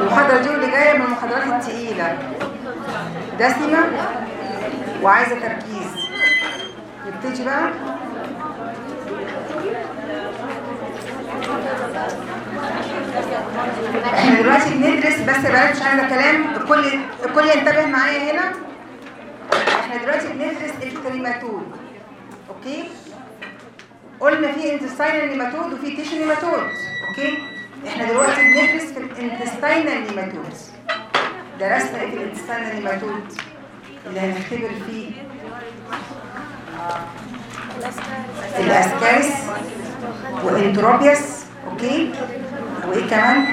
المحاضرة دي اللي جاية من المحاضرات التقيلة. دسمة وعايزة تركيز. نبتدي بقى. إحنا دلوقتي بندرس بس بقى مش عايزة كلام الكل الكل ينتبه معايا هنا. إحنا دلوقتي بندرس ال nematode okay؟ قلنا في intestinal nematode وفي tissue nematode okay؟ إحنا دلوقتي بندرس في ال intestinal nematode درسنا إيه في ال intestinal nematode اللي هنختبر فيه. ال Ascaris و Enterobius okay؟ وإيه كمان؟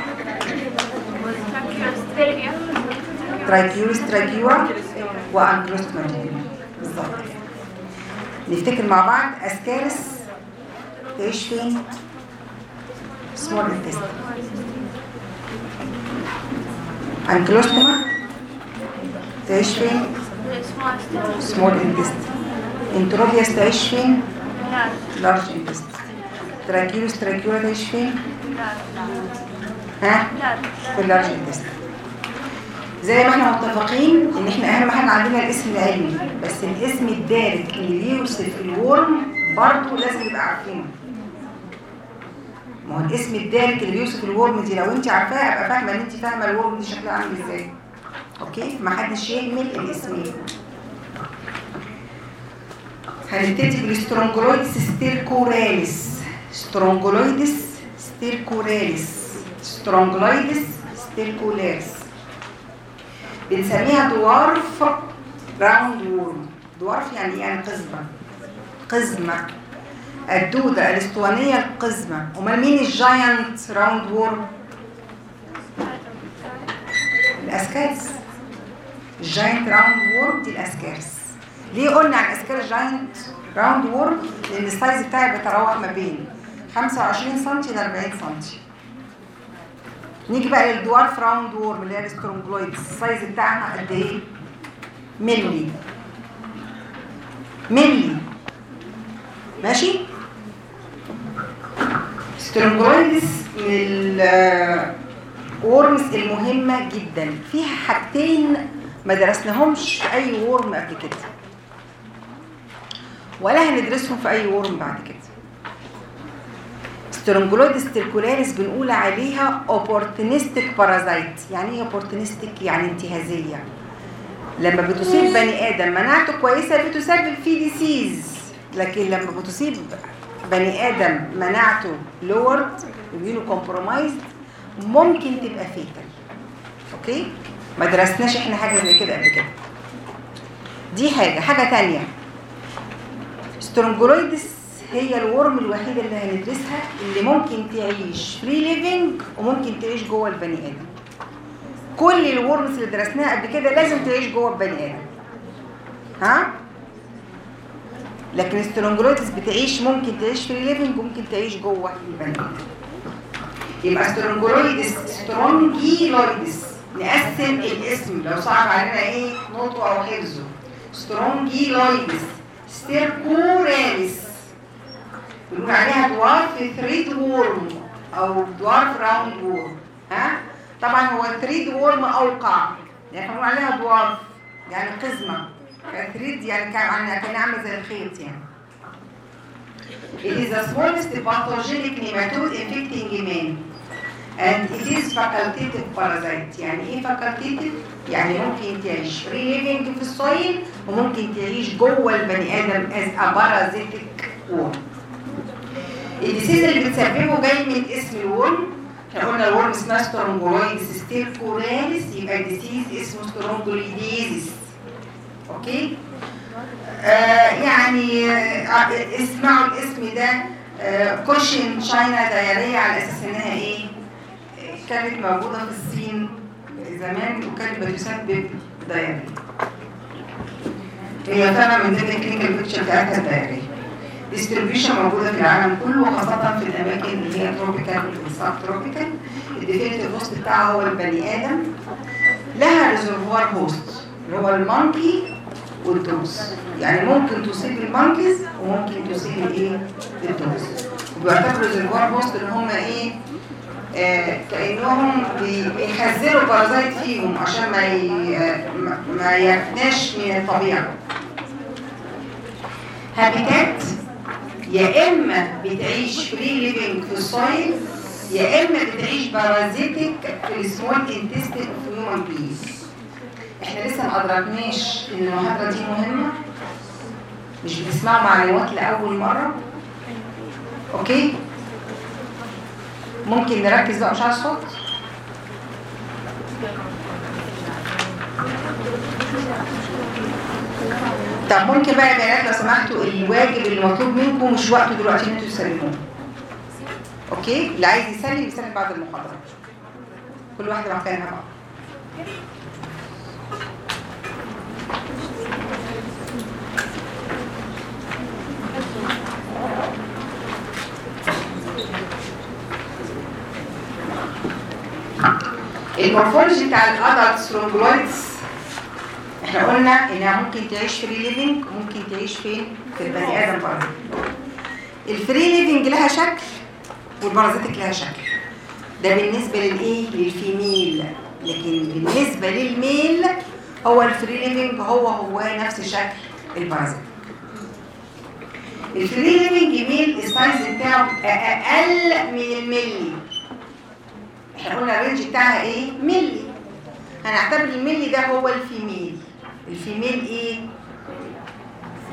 Trichuris trichiura و Ancylostoma thank you بالظبط. نفتكر مع بعض أسكارس تعيش فين؟ small intestine Ancylostoma تعيش فين؟ small intestine Enterobius تعيش فين؟ large intestine Trichuris trichiura تعيش فين؟ ها؟ في ال large intestine زي ما إحنا متفقين ان إحنا اهم حاجة عندنا الاسم العلمي بس الاسم الدارج اللي بيوصف ال worm برضه لازم نبقى عارفينه. ما هو الاسم الدارج اللي بيوصف ال worm دي لو انت عارفاها ابقى فاهمة ان انت فاهمة ال worm دي شكلها عامل إزاي. okay؟ ما حدش يهمل الاسمين هنبتدي بال Strongyloides stercoralis. Strongyloides stercoralis. Strongyloides stercoralis بنسميها dwarf round worm dwarf يعني يعني قزمة. قزمة. الدودة الإسطوانية القزمة. أمال مين الجاينت راوند وورم الاسكارس الجاينت راوند وورم دي الاسكارس ليه قلنا عن ال Ascaris giant round worm لأن ال size بتاعي بيتراوح ما بين 25 سم ل 40 سم نيجي بقى لل dwarf round worm اللي هي ال Strongyloides. ال size بتاعها قد إيه؟ ملي ملي ماشي؟ Strongyloides من ال worms المهمة جدا. فيها حاجتين ما درسناهمش في أي worm قبل كده. ولا هندرسهم في أي worm بعد كده. Strongyloides stercoralis بنقول عليها opportunistic parasite يعني إيه opportunistic يعني انتهازية. لما بتصيب بني آدم مناعته كويسة بتسبب فيه disease لكن لما بتصيب بني آدم مناعته lowered و immunocompromised ممكن تبقى fatal okay؟ ما درسناش إحنا حاجة زي كده قبل كده. دي حاجة. حاجة تانية. Strongyloides هي ال worm الوحيدة اللي هندرسها اللي ممكن تعيش free living وممكن تعيش جوه البني آدم. كل ال worms اللي درسناها قبل كده لازم تعيش جوه البني آدم. ها؟ لكن ال Strongyloides بتعيش ممكن تعيش free living وممكن تعيش جوه البني آدم. يبقى Strongyloides Strongyloides نقسم الاسم لو صعب علينا إيه؟ نطقه أو حفظه. Strongyloides stercoralis بنقول عليها dwarf thread worm أو dwarf round worm ها؟ طبعا هو thread worm أوقع يعني إحنا بنقول عليها dwarf يعني قزمة. thread يعني كان كان عامله زي الخيط يعني. It is the smallest pathogenic nematode infecting man and it is facultative parasite يعني إيه facultative؟ يعني ممكن تعيش free living في ال soil وممكن تعيش جوه البني آدم as a parasitic worm. ال disease اللي بتسببه جاي من اسم ال worm. إحنا قلنا ال worm اسمها Strongyloides stercoralis يبقى ال disease اسمه strongyloidiasis okay آه يعني آه اسمعوا الاسم ده. آه Cochin China diarrhea على أساس إنها إيه؟ كانت موجودة في الصين زمان وكانت بتسبب diarrhea هي فعلا من ضمن ال clinical picture بتاعتها ال diarrhea distribution موجودة في العالم كله وخاصه في الأماكن اللي هي tropical وال subtropical ال definitive host بتاعها هو البني آدم. لها reservoir host اللي هو ال monkey وال dogs يعني ممكن تصيب ال monkeys وممكن تصيب الايه؟ ال dogs وبيعتبروا ال reservoir host إن هم إيه؟ آه كأنهم بيخزنوا ال parasite فيهم عشان ما ي... ما يفناش من الطبيعه habitat يا إما بتعيش free living في ال soil يا إما بتعيش parasitic في ال small intestine of human beings إحنا لسه ما أدركناش إن المحاضرة دي مهمة. مش بتسمعوا معلومات لأول مرة. okay? ممكن نركز بقى مش على الصوت طب ممكن بقى يا بنات لو سمحتوا الواجب المطلوب منكم مش وقته دلوقتي إن أنتوا تسلموه. okay? اللي عايز يسلم يسلم بعد المحاضرة. كل واحدة مكانها بقى ال morphology بتاع ال adult Strongyloides إحنا قلنا إنها ممكن تعيش free living وممكن تعيش فين؟ في البني آدم برضه. ال free living لها شكل وال parasitic لها شكل. ده بالنسبة للإيه؟ لل female لكن بالنسبة لل male هو ال free living هو هو نفس شكل ال parasitic ال free living male ال size بتاعه أقل من الملي إحنا قلنا ال range بتاعها إيه؟ ملي هنعتبر الملي ده هو ال female ال female إيه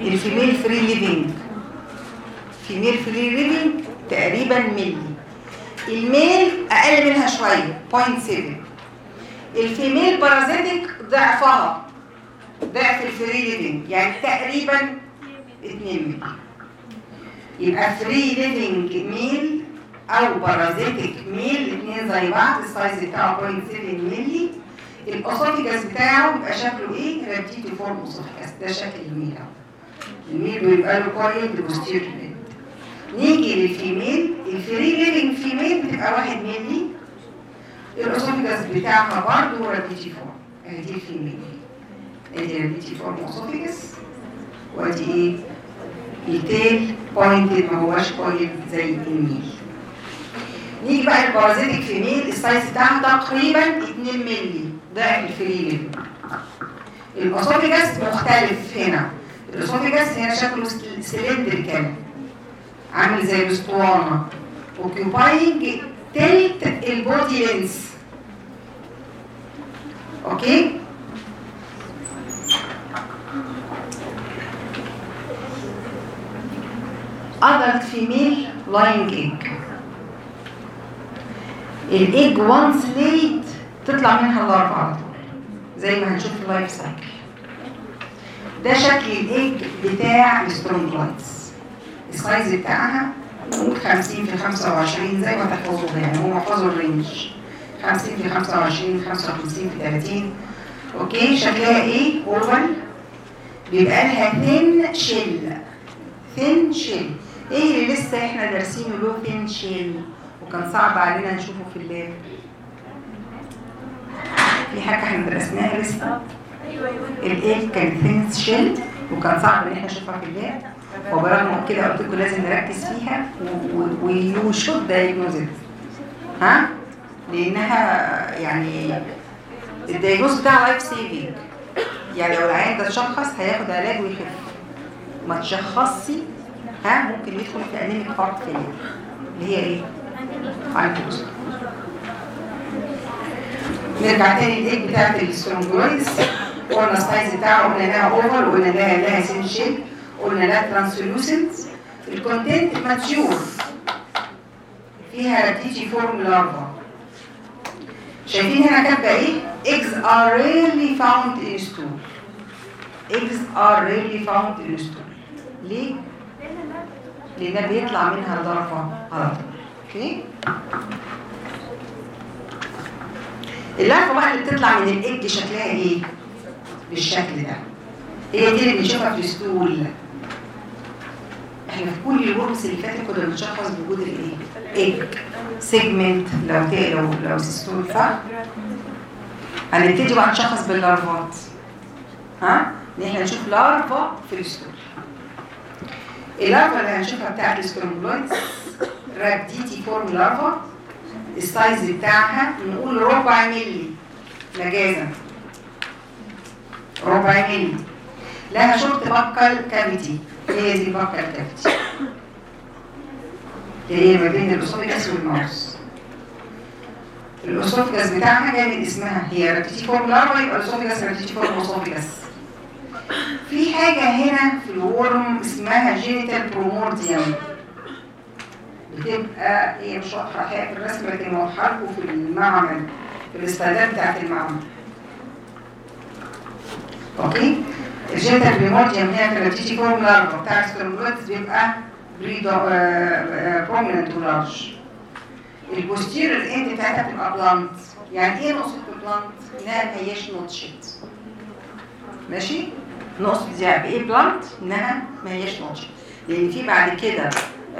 ال female free living female free living تقريبا ملي ال male أقل منها شوية 0.7 ال female parasitic ضعفها. ضعف ال free living يعني تقريبا 2 ملي يبقى free living male أو parasitic male الاثنين زي بعض ال size بتاعه 0.7 ملي ال esophagus بتاعه بيبقى شكله إيه؟ rhabditiform esophagus ده شكل ال male أهو. ال male بيبقى له coiled posterior نيجي لل female ال free living female بتبقى 1 ملي. ال esophagus بتاعها برضه rhabditiform ادي ال female ادي rhabditiform esophagus وأدي إيه؟ ال tail pointed ما هواش coiled زي ال male. نيجي بقى ال parasitic female ال size بتاعها تقريبا 2 مللي ضعف ال free living ال esophagus مختلف هنا. ال esophagus هنا شكله cylindrical عامل زي الأسطوانة. occupying تلت ال body length okay adult female laying egg. ال egg once laid تطلع منها ال larva على طول زي ما هنشوف في ال life cycle ده شكل ال egg بتاع ال Strongyloides ال size بتاعها نقول 50 في 25 زي ما تحفظوا يعني هو احفظوا ال range. 50 في 25 55 في 30 okay? شكلها إيه؟ oval بيبقى لها thin shell thin shell إيه اللي لسه إحنا دارسينه له thin shell وكان صعب علينا نشوفه في ال lab. في حاجة إحنا درسناها لسه الايه كان thin shell وكان صعب إن إحنا نشوفها في ال lab وبرغم كده قلت لكم لازم نركز فيها و you should diagnose ها؟ لأنها يعني ال diagnosis بتاعها life saving يعني لو العيان ده اتشخص هياخد علاج ويخف. ما تشخصي ها؟ ممكن يدخل في anemic heart failure اللي هي إيه؟ hypoxia نرجع تاني للإيه بتاعت ال Strongyloides قلنا ال size بتاعها قلنا لها oval وقلنا لها لها thin shell قلنا لها translucent ال content mature فيها تيجي form larva شايفين هنا كاتبة إيه؟ Eggs are rarely found in stool. Eggs are rarely found in stool. ليه؟ لأن بيطلع منها ال larva على طول okay؟ ال larva بقى اللي بتطلع من الايج شكلها إيه؟ بالشكل ده. هي دي اللي بنشوفها في ال stool. إحنا في كل ال worms اللي فاتت كنا بنشخص بوجود الإيه؟ egg segment لو لو لو stool صح؟ هنبتدي بقى نشخص بال larva ات. ها؟ إن إحنا نشوف larva في ال stool. ال larva اللي هنشوفها بتاعت ال Strongyloides rhabditiform larva ال size بتاعها نقول ربع ملي مجازا ربع ملي لها short buccal cavity. هي دي ال buccal cavity. هي ما بين ال esophagus وال mouth. ال esophagus بتاعها جاي من اسمها. هي rhabditiform larva يبقى ال esophagus rhabditiform esophagus في حاجة هنا في ال worm اسمها genital primordium بتبقى هي مش الحقيقة في الرسم لكن واضحة لكم في المعمل في الاستعداد بتاعت المعمل. okay؟ ال genital primordium هي في ال rhabditiform larva بتاع ال Strongyloides بيبقى prominent و large. ال posterior end بتاعتها بتبقى blunt. يعني إيه نقصة ال blunt؟ إنها ما هياش notched ماشي؟ نقصد دي بإيه blunt؟ إنها ما هياش notched لأن في بعد كده آه،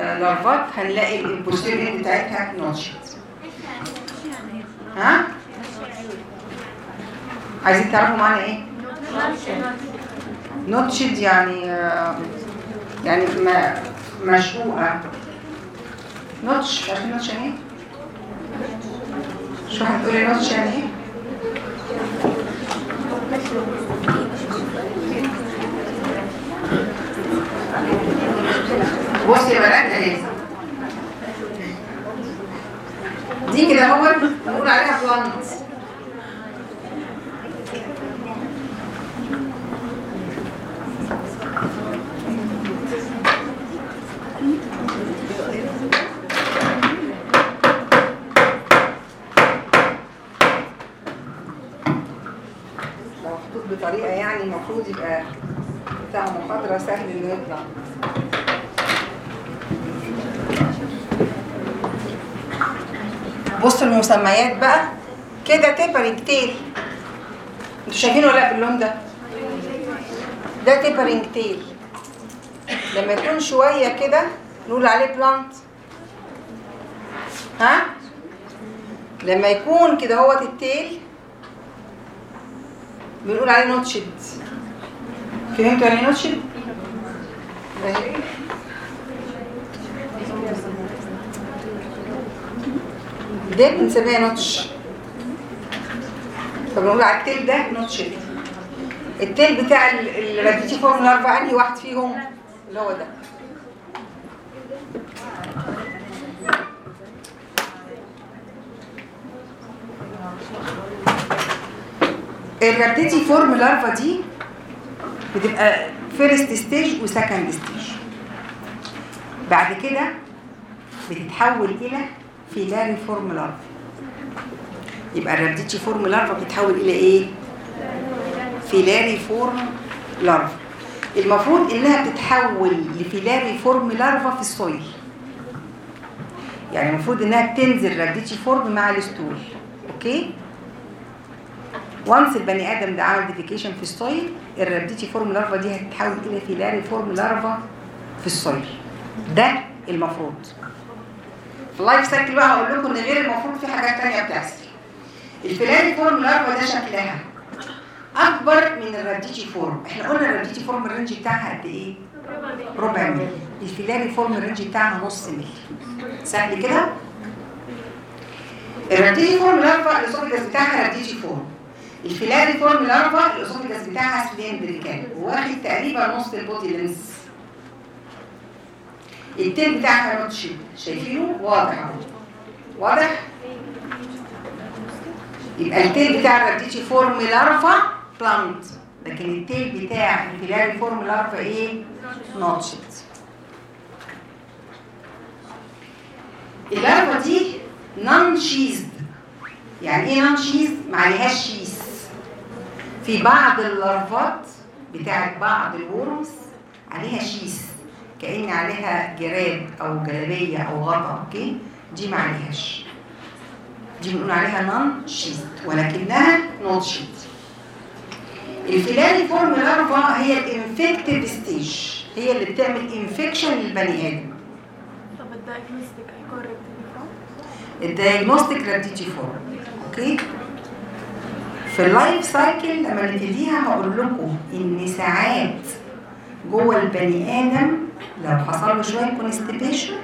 larva ات هنلاقي ال posterior بتاعتها notched ها؟ عايزين تعرفوا معنى إيه؟ notched يعني يعني مشقوقه notch عارفين notch يعني إيه؟ شو هتقولي نوتش يعني إيه؟ بصي يا بنات. اهي دي كده هو نقول عليها بلانت. لو محطوط بطريقة يعني المفروض يبقى بتاع محاضره سهل إنه يطلع. بصوا المسميات بقى. كده tapering tail أنتوا شايفينه ولا لا باللون ده؟ ده tapering tail لما يكون شوية كده نقول عليه blunt ها؟ لما يكون كده هو ال tail بنقول عليه notched فهمتوا يعني إيه notched؟ ده بنسميها notch. فبنقول على ال tail ده notched ال tail بتاع ال rhabditiform larva أنهي واحد فيهم؟ اللي هو ده. ال rhabditiform larva دي بتبقى first stage و second stage بعد كده بتتحول إلى filariform larva يبقى ال rhabditiform larva بتتحول إلى إيه؟ filariform larva المفروض إنها بتتحول ل filariform larva في ال soil. يعني المفروض إنها بتنزل rhabditiform مع ال stool. okay؟ once البني آدم ده عمل defecation في ال soil ال rhabditiform larva دي هتتحول إلى filariform larva في ال soil. ده المفروض. ال life cycle بقى هقول لكم إن غير المفروض في حاجات تانية بتحصل. ال filariform larva ده شكلها أكبر من ال rhabditiform. إحنا قلنا ال rhabditiform ال range بتاعها قد إيه؟ ربع ملي ال filariform ال range بتاعها نص ملي سهل كده؟ ال rhabditiform larva ال esophagus بتاعها rhabditiform. ال filariform larva ال esophagus بتاعها cylindrical واخد تقريبا نص ال body length. ال tail بتاعها notched شايفينه؟ واضح أهو. واضح؟ يبقى ال tail بتاع ال rhabditiform larva blunt لكن ال tail بتاع ال filariform larva إيه؟ notched ال larva دي non-sheathed يعني إيه non-sheathed ما عليهاش sheath في بعض ال larva ات بتاعت بعض ال worms عليها sheath كأن عليها جراب أو جلابية أو غطا okay؟ دي ما عليهاش. دي بنقول عليها non-sheathed ولكنها notched ال filariform larva هي ال infective stage هي اللي بتعمل infection للبني آدم. طب ال diagnostic هيكون ال diagnostic rhabditiform okay؟ في ال life cycle لما نبتديها هقول لكم إن ساعات جوه البني آدم لو حصل له شوية constipation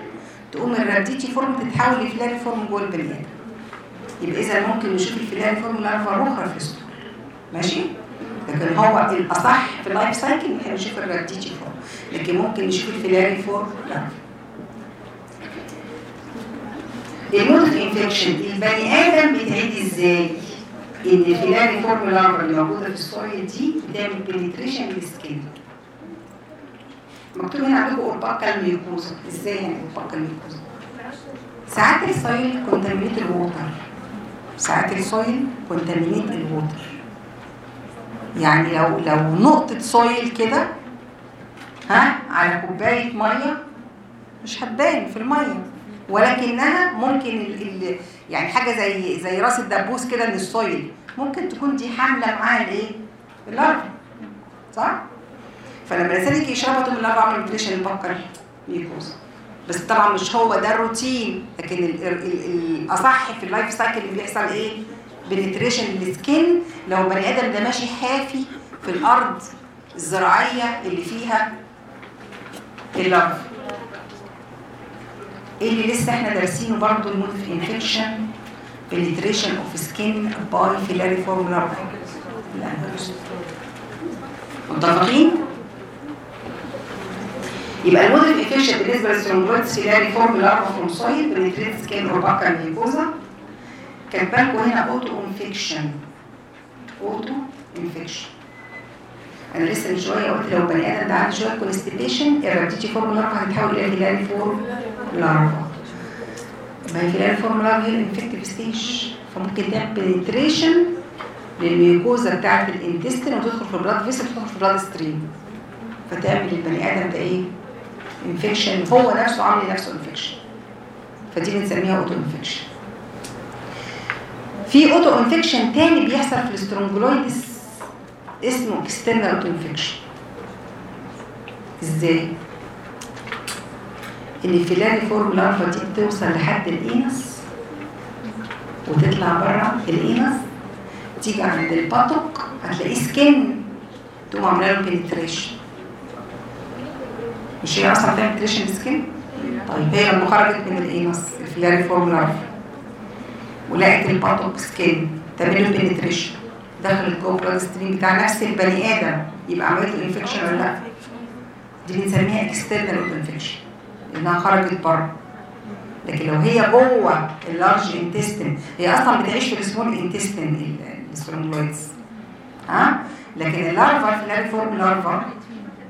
تقوم ال rhabditiform تتحول ل filariform جوه البني آدم. يبقى إذا ممكن نشوف ال filariform larva أخرى في ال stool ماشي؟ لكن هو الأصح في ال life cycle إحنا نشوف ال rhabditiform. لكن ممكن نشوف ال filariform larva ال mode of infection البني آدم بيتعدي إزاي؟ إن ال filariform اللي موجودة في ال soil دي بتعمل penetration لل skin مكتوب هنا عندكم or buccal mucosa إزاي يعني or buccal mucosa؟ ساعات ال soil contaminate ال water ساعات ال soil contaminate ال water يعني لو لو نقطة soil كده ها على كوباية مية مش هتبان في المية ولكنها ممكن ال ال يعني حاجة زي زي رأس الدبوس كده من ال soil ممكن تكون دي حاملة معاها الايه؟ ال larva صح؟ فلما يشربها تقوم ال larva عمل penetration ال buccal mucosa بس طبعا مش هو ده الروتين لكن ال ال ال الأصح في ال life cycle اللي بيحصل إيه؟ penetration لل skin لو بني آدم ده ماشي حافي في الأرض الزراعية اللي فيها ال larva إيه اللي لسه إحنا دارسينه برضه ال mode of infection penetration of skin by filariform larvae الأنفلوس. متفقين؟ يبقى ال mode of infection بالنسبة لل Strongyloides filariform larva from soil penetrate skin or buccal mucosa خدوا بالكم هنا auto infection. auto infection. أنا لسه من شوية قلت لو بني آدم ده عنده شوية constipation ال rhabditiform larva هتتحول إلى filariform larva ما هي filariform هي ال infective stage فممكن تعمل penetration لل mucosa بتاعت ال intestine وتدخل في ال blood vessel وتدخل في ال blood stream فتعمل البني آدم ده إيه؟ infection هو نفسه عامل لنفسه infection فدي بنسميها auto infection في auto infection تاني بيحصل في ال Strongyloides اسمه external auto infection إزاي؟ إن ال filariform larva دي بتوصل لحد ال anus وتطلع بره ال anus. تيجي عند ال buttock هتلاقيه skin تقوم عامله له penetration مش هي أصلا بتعمل penetration skin طيب هي لما خرجت من ال anus ال filariform larva ولقت ال buttock skin تعمل له penetration. دخلت جوه ال blood stream بتاع نفس البني آدم يبقى عملت له infection ولا لأ؟ دي بنسميها external infection لانها خرجت بره. لكن لو هي جوه ال large intestine هي أصلا بتعيش في ال small intestine ال Strongyloides ها؟ لكن ال larva ال filariform larva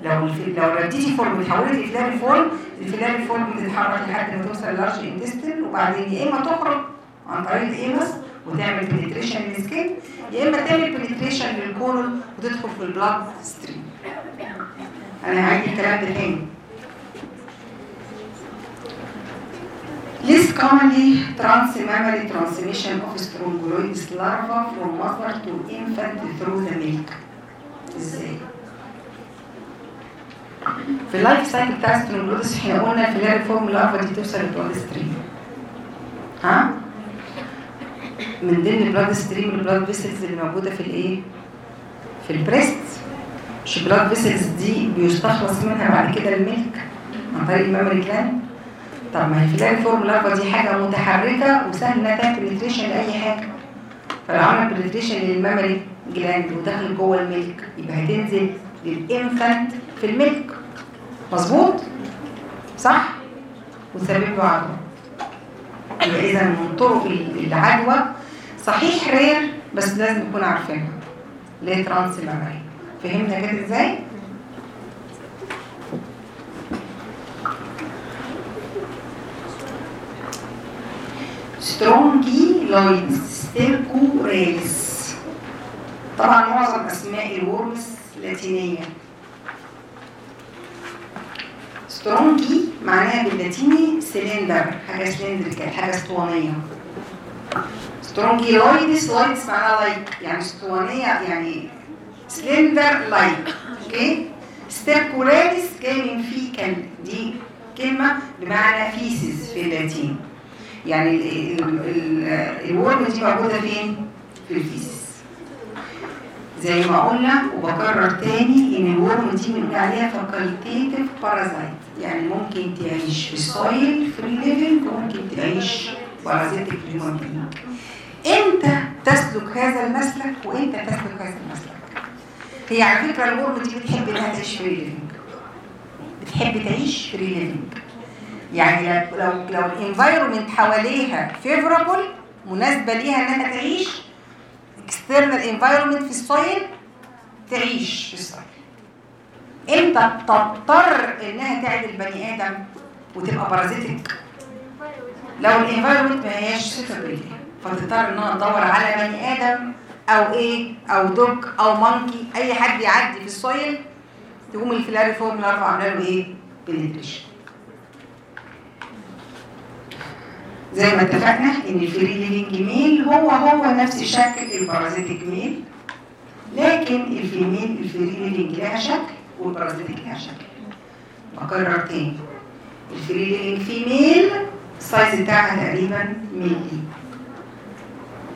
لو. لو ال rhabditiform اتحولت ل filariform ال filariform بتتحرك لحد ما توصل لل large intestine وبعدين يا إما تخرج عن طريق ال anus وتعمل penetration لل skin يا إما تعمل penetration لل colon وتدخل في ال blood stream أنا هعيد الكلام ده تاني Less commonly transmammary transmission of Strongyloides larva from mother to infant through the milk. إزاي؟ في ال life cycle بتاع Strongyloides إحنا قلنا ال filariform larva دي توصل لل blood stream. ها؟ من ضمن ال blood stream ال blood vessels اللي موجودة في الإيه؟ في ال breast مش ال blood vessels دي بيستخلص منها بعد كده ال milk عن طريق ال mammary gland طب ما هي ال filariform larva دي حاجة متحركة وسهل إنها تعمل penetration لأي حاجة فلو عملت penetration لل mammary gland ودخل جوه ال milk يبقى هتنزل لل infant في ال milk مظبوط؟ صح؟ وتسبب له عدوى إذا من طرق العدوى صحيح rare بس لازم نكون عارفينها ليه transmammary فهمنا كده إزاي؟ Strongyloides stercoralis طبعا معظم أسماء ال worms لاتينية. strongy معناها باللاتيني سلندر حاجة cylindrical حاجة اسطوانية. Strongyloides loides معناها like يعني اسطوانية يعني cylinder like okay؟ stercoralis جاي من fecal دي كلمة بمعنى feces في اللاتين يعني ال worm دي موجودة فين؟ في ال feces زي ما قلنا وبكرر تاني إن ال worm دي بنقول عليها facultative parasite. يعني ممكن تعيش في ال soil free living وممكن تعيش في ال intestine إمتى تسلك هذا المسلك؟ وإمتى تسلك هذا المسلك؟ هي على فكرة ال worm دي بتحب إنها تعيش free living بتحب تعيش free living يعني لو لو ال environment حواليها favorable مناسبة ليها إنها تعيش external environment في ال soil تعيش في ال soil إمتى تضطر إنها تعدي ال بني آدم وتبقى parasitic لو ال environment ما هياش suitable فتضطر انها تدور على بني آدم أو إيه أو dog أو monkey أي حد يعدي في ال soil تقوم ال filariform larva عاملة له إيه؟ penetration زي ما اتفقنا إن ال free living male هو هو نفس شكل ال parasitic male لكن ال female ال free living لها شكل. وال parasitic لها شكل. بكرر تاني. ال free living female ال size بتاعها تقريبا ملي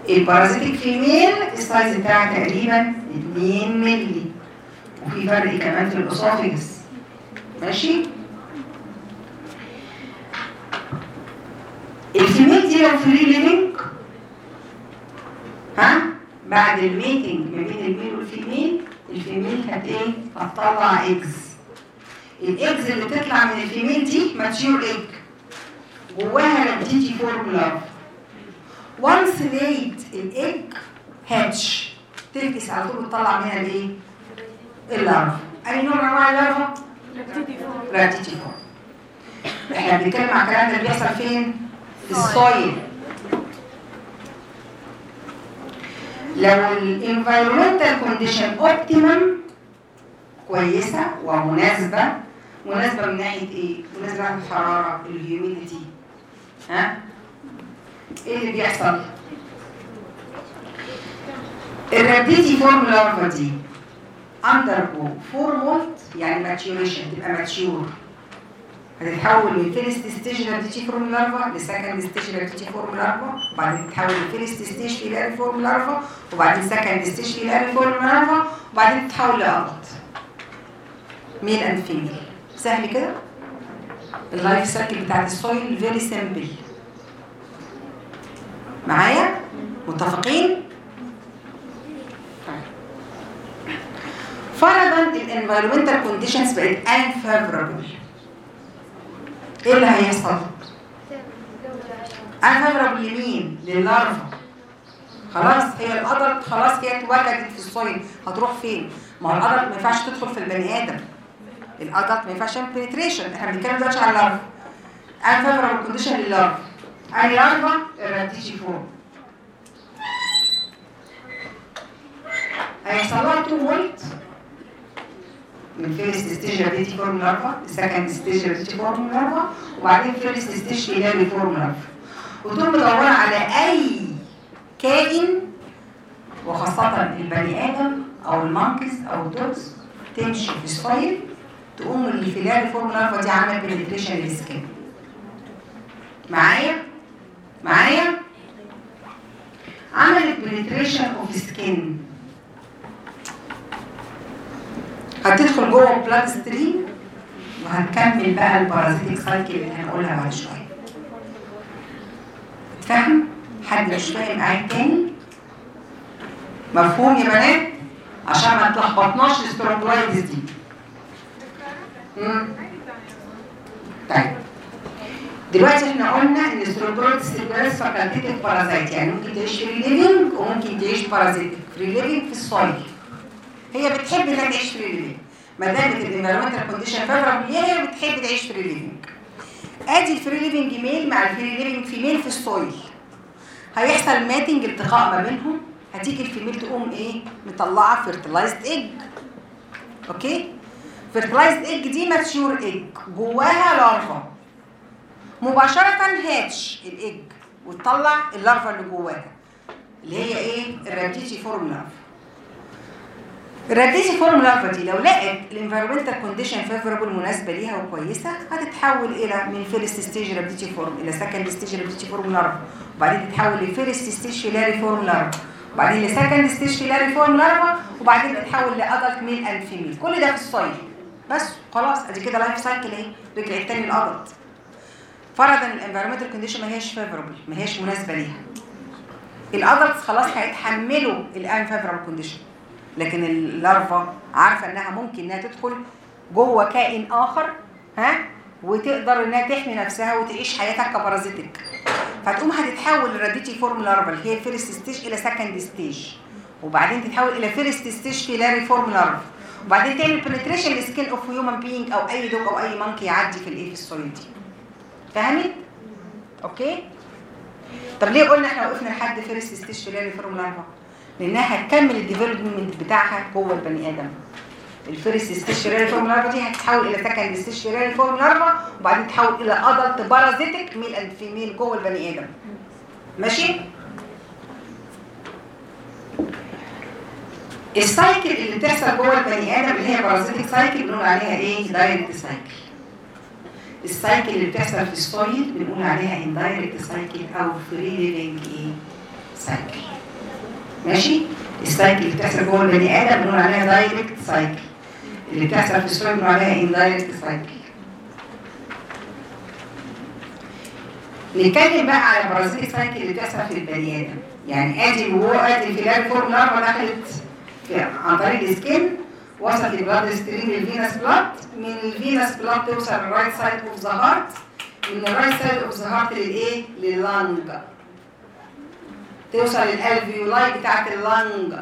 ال parasitic female ال size بتاعها تقريبا 2 ملي وفي فرق كمان في ال esophagus ماشي؟ ال female دي لو free living ها؟ بعد ال mating ما بين ال male وال female ال female هت إيه؟ هتطلع ايجز الايجز اللي بتطلع من ال female دي mature egg جواها rhabditiform larva once laid ال egg hatch تفقس على طول وتطلع منها الإيه؟ ال larva أي نوع من أنواع ال larva rhabditiform إحنا بنتكلم على الكلام ده بيحصل فين؟ في ال soil لو ال environmental condition optimum كويسه ومناسبه مناسبه من ناحيه إيه؟ مناسبه من الحراره ال humidity ها؟ إيه اللي بيحصل؟ ال rhabditiform larva دي undergo four molt يعني maturation تبقى mature هتتحول من first stage rhabditiform larva ل second stage rhabditiform larva وبعدين تتحول من first stage filariform larva وبعدين second stage filariform larva وبعدين تتحول ل adult male and female سهل كده؟ ال life cycle بتاعت ال soil very simple معايا؟ متفقين؟ فرضا ال environmental conditions بقت unfavorable. إيه اللي هيحصل؟ unfavorable لمين؟ لل larva خلاص هي القدر خلاص هي اتوجدت في ال soil هتروح فين؟ ما هو القدر ما ينفعش تدخل في البني آدم. القدر ما ينفعش تعمل penetration. إحنا بنتكلم دلوقتي على ال larva unfavorable condition لل larva ال larva ال rhabditiform هيحصل لها two molt من first stage rhabditiform larva ل second stage rhabditiform larva وبعدين first stage filariform larva وتقوم مدورة على أي كائن وخاصة البني آدم أو ال monkeys أو ال dogs تمشي في ال soil تقوم ال filariform larva دي عاملة penetration لل skin معايا؟ معايا؟ عملت penetration of skin هتدخل جوه ال blood stream وهنكمل بقى ال parasitic cycle اللي هنقولها بعد شوية. فاهم؟ حد مش فاهم أعيد تاني؟ مفهوم يا بنات؟ عشان ما تلخبطناش ال Strongyloides دي. طيب. دلوقتي إحنا قلنا إن ال Strongyloides stercoralis facultative parasite يعني ممكن تعيش free living وممكن تعيش parasitic free living في ال soil هي بتحب إنها تعيش free living ما دامت ال environmental condition favorable هي بتحب تعيش free living أدي ال free living male مع ال free living female في ال soil هيحصل mating التقاء ما بينهم. هتيجي ال female تقوم إيه؟ مطلعة fertilized egg okay؟ fertilized egg دي mature egg جواها larva مباشرة hatch ال egg وتطلع ال larva اللي جواها اللي هي إيه؟ ال rhabditiform larva ال rhabditiform larva دي لو لقت ال environmental condition favorable مناسبة ليها وكويسة هتتحول إلى من first stage rhabditiform إلى second stage rhabditiform larva وبعدين تتحول ل first stage filariform larva وبعدين ل second stage filariform larva وبعدين تتحول ل adult male and female كل ده في ال soil. بس خلاص أدي كده life cycle أهي. رجعت تاني ال adult فرضا ال environmental condition ما هياش favorable ما هياش مناسبة ليها. ال adults خلاص هيتحملوا ال unfavorable condition لكن ال larva عارفة إنها ممكن إنها تدخل جوه كائن آخر ها؟ وتقدر إنها تحمي نفسها وتعيش حياتها ك parasitic. فتقوم هتتحول ال rhabditiform larva اللي هي ال first stage إلى second stage وبعدين تتحول إلى first stage filariform larva وبعدين تعمل penetration ل skin of human being أو أي dog أو أي monkey يعدي في الايه في ال soil دي. فهمت okay؟ طب ليه قلنا إحنا وقفنا لحد first stage filariform larva لأنها هتكمل ال development بتاعها جوه البني آدم. ال first filariform larva دي هتتحول إلى second filariform larva وبعدين تتحول إلى adult parasitic male and female جوه البني آدم. ماشي؟ ال cycle اللي بتحصل جوه البني آدم اللي هي parasitic cycle بنقول عليها إيه؟ direct cycle ال cycle اللي بتحصل في ال soil بنقول عليها indirect cycle أو free living إيه cycle ماشي؟ ال cycle اللي بتحصل جوه البني آدم بنقول عليها direct cycle اللي بتحصل في ال soil بنقول عليها indirect cycle نتكلم بقى على parasitic cycle اللي بتحصل في البني آدم. يعني ادي الوو ادي ال filariform larva دخلت عن طريق ال skin وصلت ال blood stream لل venous blood من ال venous blood توصل لل right side of the heart من ال right side of the heart للإيه؟ لل lung توصل لل alveoli بتاعت ال lung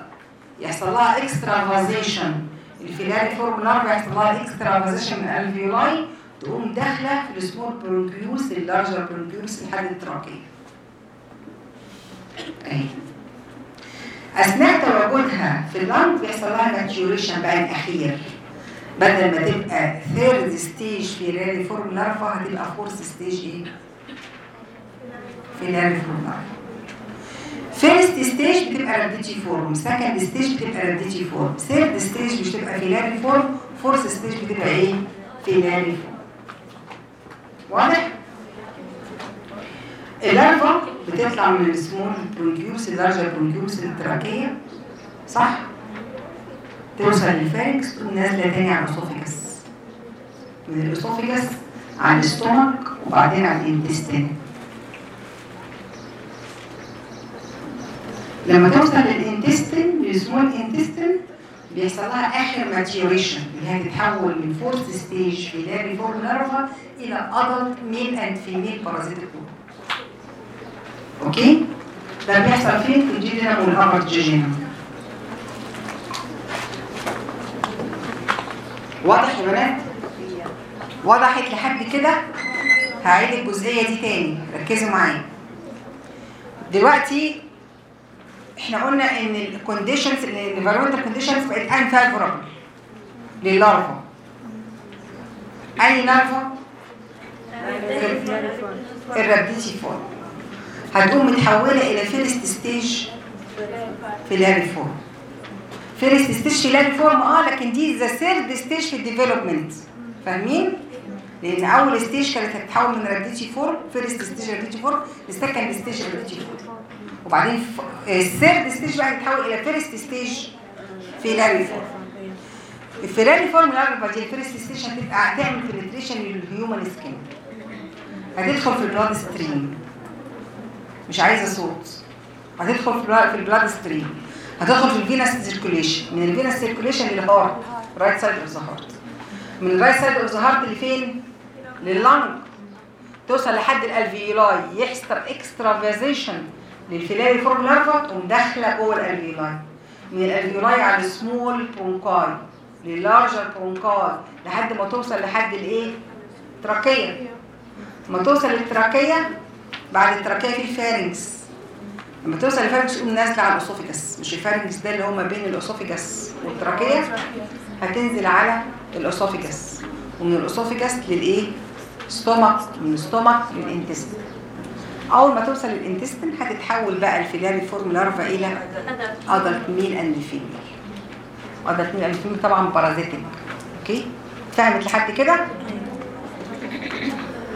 يحصل لها extravasation ال filariform larva يحصل لها extravasation من ال alveoli تقوم داخلة في ال small bronchus ال larger bronchus لحد ال trachea اهي أثناء تواجدها في ال lung بيحصل لها maturation بقى الأخير. بدل ما تبقى third stage filariform larva هتبقى fourth stage إيه؟ filariform larva first stage بتبقى rhabditiform second stage بتبقى rhabditiform third stage بتبقى filariform fourth stage بتبقى إيه؟ filariform واضح؟ اللارفا بتطلع من السمول برونكيوس اللارجر برونكيوس التراكية. صح؟ توصل لل pharynx تقوم نازلة تاني على الأسوفيجاس من الأسوفيجاس على الاستومك وبعدين على الانتستين لما توصل للانتستين للسمول انتستين بيحصل لها آخر ماتيوريشن اللي هي تتحول من fourth stage filariform larva إلى adult male and female parasitic okay ده بيحصل فين؟ في ال jejunum وال upper jejunum واضح يا بنات وضحت لحد كده؟ هعيد الجزئية دي تاني. ركزوا معايا. دلوقتي إحنا قلنا إن ال conditions ال environmental conditions بقت unfavorable لل larva. أي larva؟ ال rhabditiform هتقوم متحولة إلى فيرست ستيج في لاري فورم فيرست ستيج في لاري فورم آه لكن دي the third stage في ال development فاهمين؟ لأن أول stage كانت هتتحول من rhabditiform first stage rhabditiform ل second stage rhabditiform وبعدين ال third stage بقى هتتحول إلى first stage في لاري فورم. filariform larva دي ال first stage هتبقى هتعمل penetration لل human skin هتدخل في ال blood stream مش عايزة صوت. هتدخل في ال blood- stream هتدخل في ال venous circulation من ال venous circulation لل heart right side of the heart من ال right side of the heart لفين؟ لل lung توصل لحد ال alveoli. يحصل extravasation لل filariform larva تقوم داخلة جوه الالفيولاي من الالفيولاي على السمول برونكاي للارجر برونكاي لحد ما توصل لحد الإيه؟ trachea. لما توصل للتراكية بعد التراكية في الفارنكس لما توصل للفارنكس تقوم نازلة على ال esophagus مش ال pharynx ده اللي هو ما بين ال esophagus وال trachea. هتنزل على ال esophagus ومن ال esophagus للإيه؟ stomach. من ال stomach لل intestine أول ما توصل لل intestine هتتحول بقى ال filariform larva إلى adult male and female adult male and female طبعا parasitic okay؟ فهمت لحد كده؟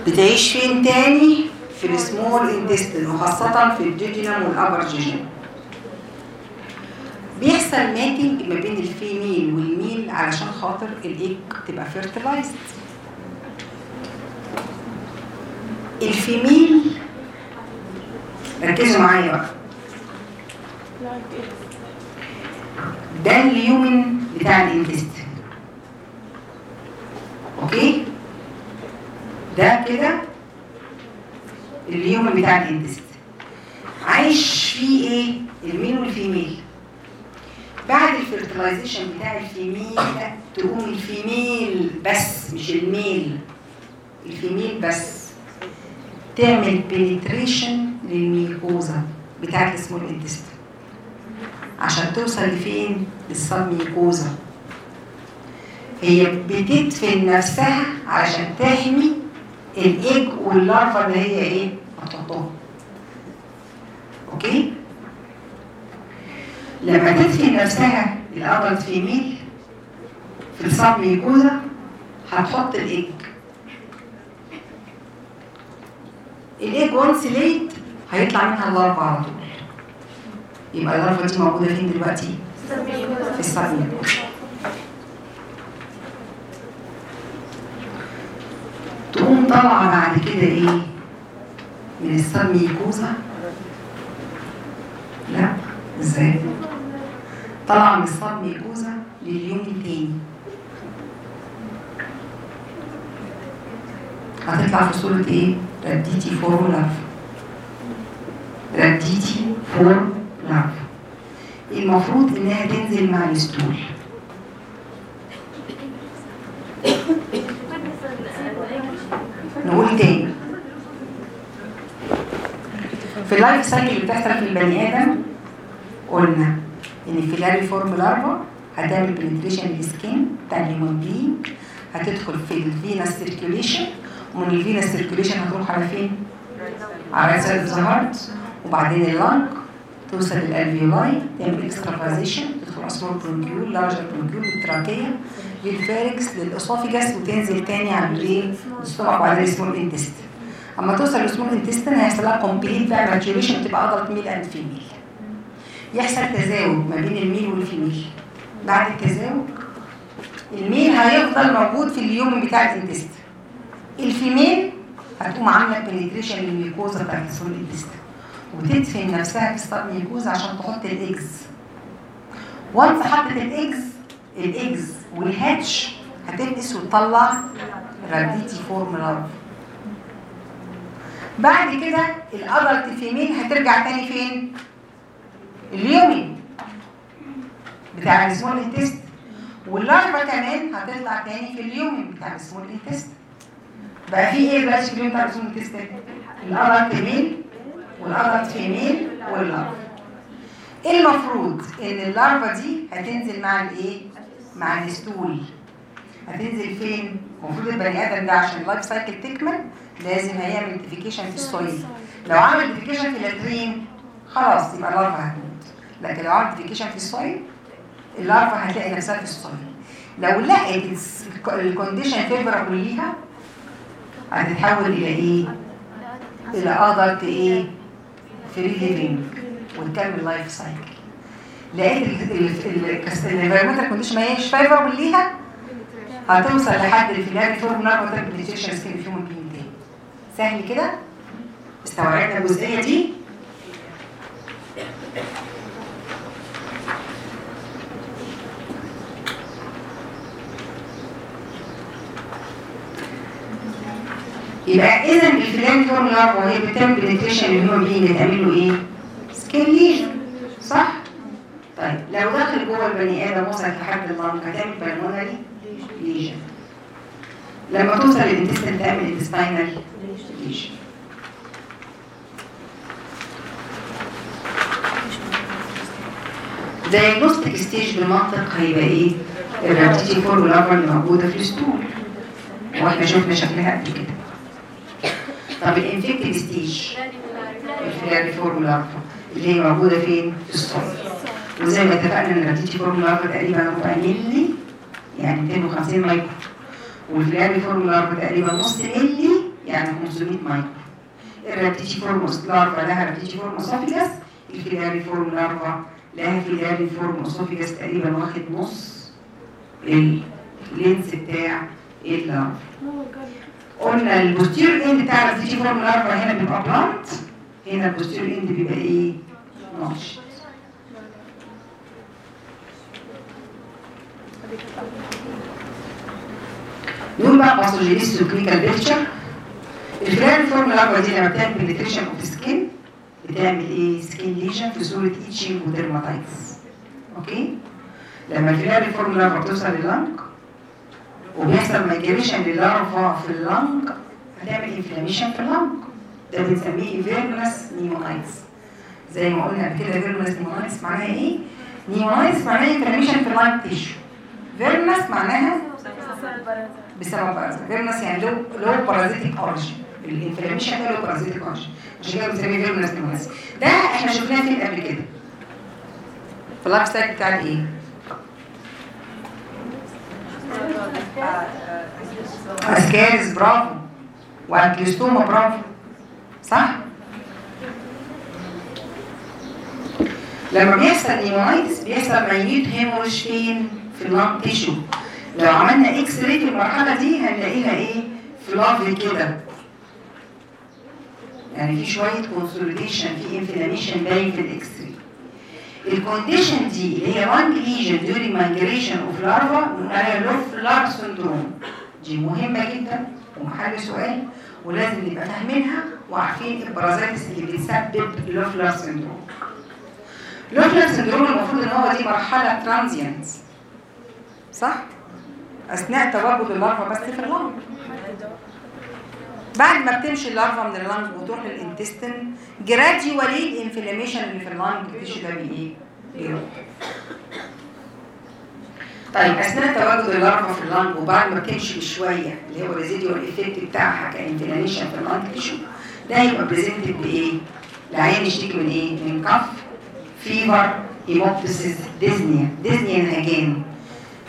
بتعيش فين تاني؟ في ال small intestine وخاصة في الجيجينم والابر جيجينم بيحصل ماتنج ما بين الفيميل والميل علشان خاطر الإيج تبقى fertilized ال female ركزوا معايا بقى. ده ال lumen بتاع ال intestine okay ده كده ال lumen بتاع ال intestine عايش فيه إيه؟ ال male وال female. بعد الفيرتلايزيشن بتاع الفيميل تقوم الفيميل بس مش الميل. الفيميل بس. تعمل penetration لل mucosa بتاعت ال small intestine عشان توصل لفين؟ لل submucosa هي بتدفن نفسها علشان تحمي ال egg وال larva اللي هي إيه؟ هتحطهم okay؟ لما تدفن نفسها female في ال submucosa هتحط ال egg. ال egg once laid هيطلع منها ال larva على طول. يبقى ال larva دي موجودة فين دلوقتي؟ في mucosa تقوم طالعة بعد كده إيه؟ من ال submucosa لا إزاي؟ طالعة من ال submucosa لل lumen تاني. هتطلع في صورة إيه؟ rhabditiform larva rhabditiform larva المفروض انها تنزل مع ال stool نقول تاني. في ال life cycle اللي بتحصل في البني آدم قلنا إن في ال filariform larva هتعمل penetration لل skin بتاع being هتدخل في ال venous circulation ومن ال venous circulation هتروح على فين؟ على side the heart وبعدين ال lung توصل لل alveoli تعمل extravasation تدخل small bronchiole ل larger bronchiole لل trachea لل pharynx لل esophagus وتنزل تاني على الايه؟ ال stomach وبعدين ال small intestine أما توصل لل small intestine هيحصل لها complete بقى maturation تبقى adult male and female يحصل تزاوج ما بين ال male وال female بعد التزاوج ال male هيفضل موجود في ال lumen بتاع ال intestine ال female هتقوم عاملة penetration لل mucosa بتاعت ال small intestine وتدفن نفسها في ال submucosa عشان تحط ال eggs وانس حطت الايجز الايجز والهاتش هتلبس وتطلع راديتي فورم بعد كده الادلت فيميل هترجع تاني فين؟ اليومي بتاع السمول انتست واللارفا كمان هتطلع تاني في اليومي بتاع السمول انتست بقى في إيه دلوقتي في اليوم بتاع السمول انتست الادلت male وال adult female وال larva المفروض؟ إن ال larva دي هتنزل مع الإيه؟ مع ال stool. هتنزل فين؟ المفروض البني آدم ده عشان ال life cycle تكمل لازم هيعمل defecation في ال soil لو عمل defecation في ال latrine خلاص يبقى ال larva هتموت. لكن لو عمل defecation في ال soil ال larva هتلاقي نفسها في ال soil لو لقت ال condition favorable ليها هتتحول إلى إيه؟ إلى adult إيه؟ free living وتكمل life cycle لقيت ال environmental condition ما هيش favorable ليها هتوصل لحد ال filariform larva penetration skin في human being تاني سهل كده؟ استوعبنا الجزئية دي؟ يبقى اذا ال filariform larva وهي بتعمل penetration لل human being تعمل له إيه؟ skin lesion صح؟ طيب لو دخل جوه البني آدم وصل لحد ال lung هتعمل pulmonary lesion لما توصل لل intestine تعمل intestinal lesion diagnostic stage بالمنطق هيبقى إيه؟ ال rhabditiform larva اللي موجودة في ال stool وإحنا شفنا شكلها قبل كده طب ال infective stage ال filariform larva اللي هي موجوده فين؟ في ال soil وزي ما اتفقنا ان ال rhabditiform larva تقريبا ربع ملي يعني 250 micro وال filariform larva تقريبا نص ملي يعني 500 micro ال rhabditiform larva لها rhabditiform esophagus ال filariform larva لها filariform esophagus تقريبا واخد نص ال length بتاع ال larva قلنا ال posterior end بتاع ال rhabditiform larva هنا بيبقى blunt هنا ال posterior end بيبقى إيه؟ notched نقول بقى pathogenesis clinical picture ال filariform larva دي لما بتعمل penetration of skin بتعمل إيه؟ skin lesion في صورة itching و dermatitis okay؟ لما ال filariform larva بتوصل لل lung وبيحصل migration لل larva في ال lung هتعمل inflammation في ال lung ده بنسميه verminous pneumonitis زي ما قلنا قبل كده verminous pneumonitis معناها إيه؟ pneumonitis معناها inflammation في ال lung tissue verminous معناها بسبب parasite verminous يعني لو لو parasitic origin ال inflammation ده لو parasitic origin عشان كده بنسميه verminous pneumonitis ده إحنا شفناه فين قبل كده؟ في ال life cycle بتاع الايه؟ أسكاريس برافو. و Ancylostoma برافو. صح؟ لما بيحصل pneumonitis بيحصل minute hemorrhage فين في ال lung tissue. لو عملنا X-ray في المرحلة دي هنلاقيها إيه؟ fluffy كده. يعني في شوية consolidation في inflammation باين في ال X ال condition دي اللي هي lung lesion during migration larva بنقول عليها Loeffler syndrome دي مهمه جدا ومحل سؤال ولازم نبقى فاهمينها وعارفين ال parasites اللي بتسبب Loeffler syndrome Loeffler syndrome المفروض ان هو دي مرحله transient صح اثناء تواجد ال larva بس في ال lung بعد ما بتمشي ال larva من ال lung وتروح لل intestine gradually ال inflammation اللي في ال lung ال tissue ده بايه؟ بيروح طيب أثناء تواجد ال larva في ال lung وبعد ما بتمشي بشويه اللي هو ال residual effect بتاعها ك inflammation في ال lung tissue ده يبقى presented بإيه؟ العيان يشتكي من إيه؟ من cough fever hemoptysis dyspnea dyspnea نهجان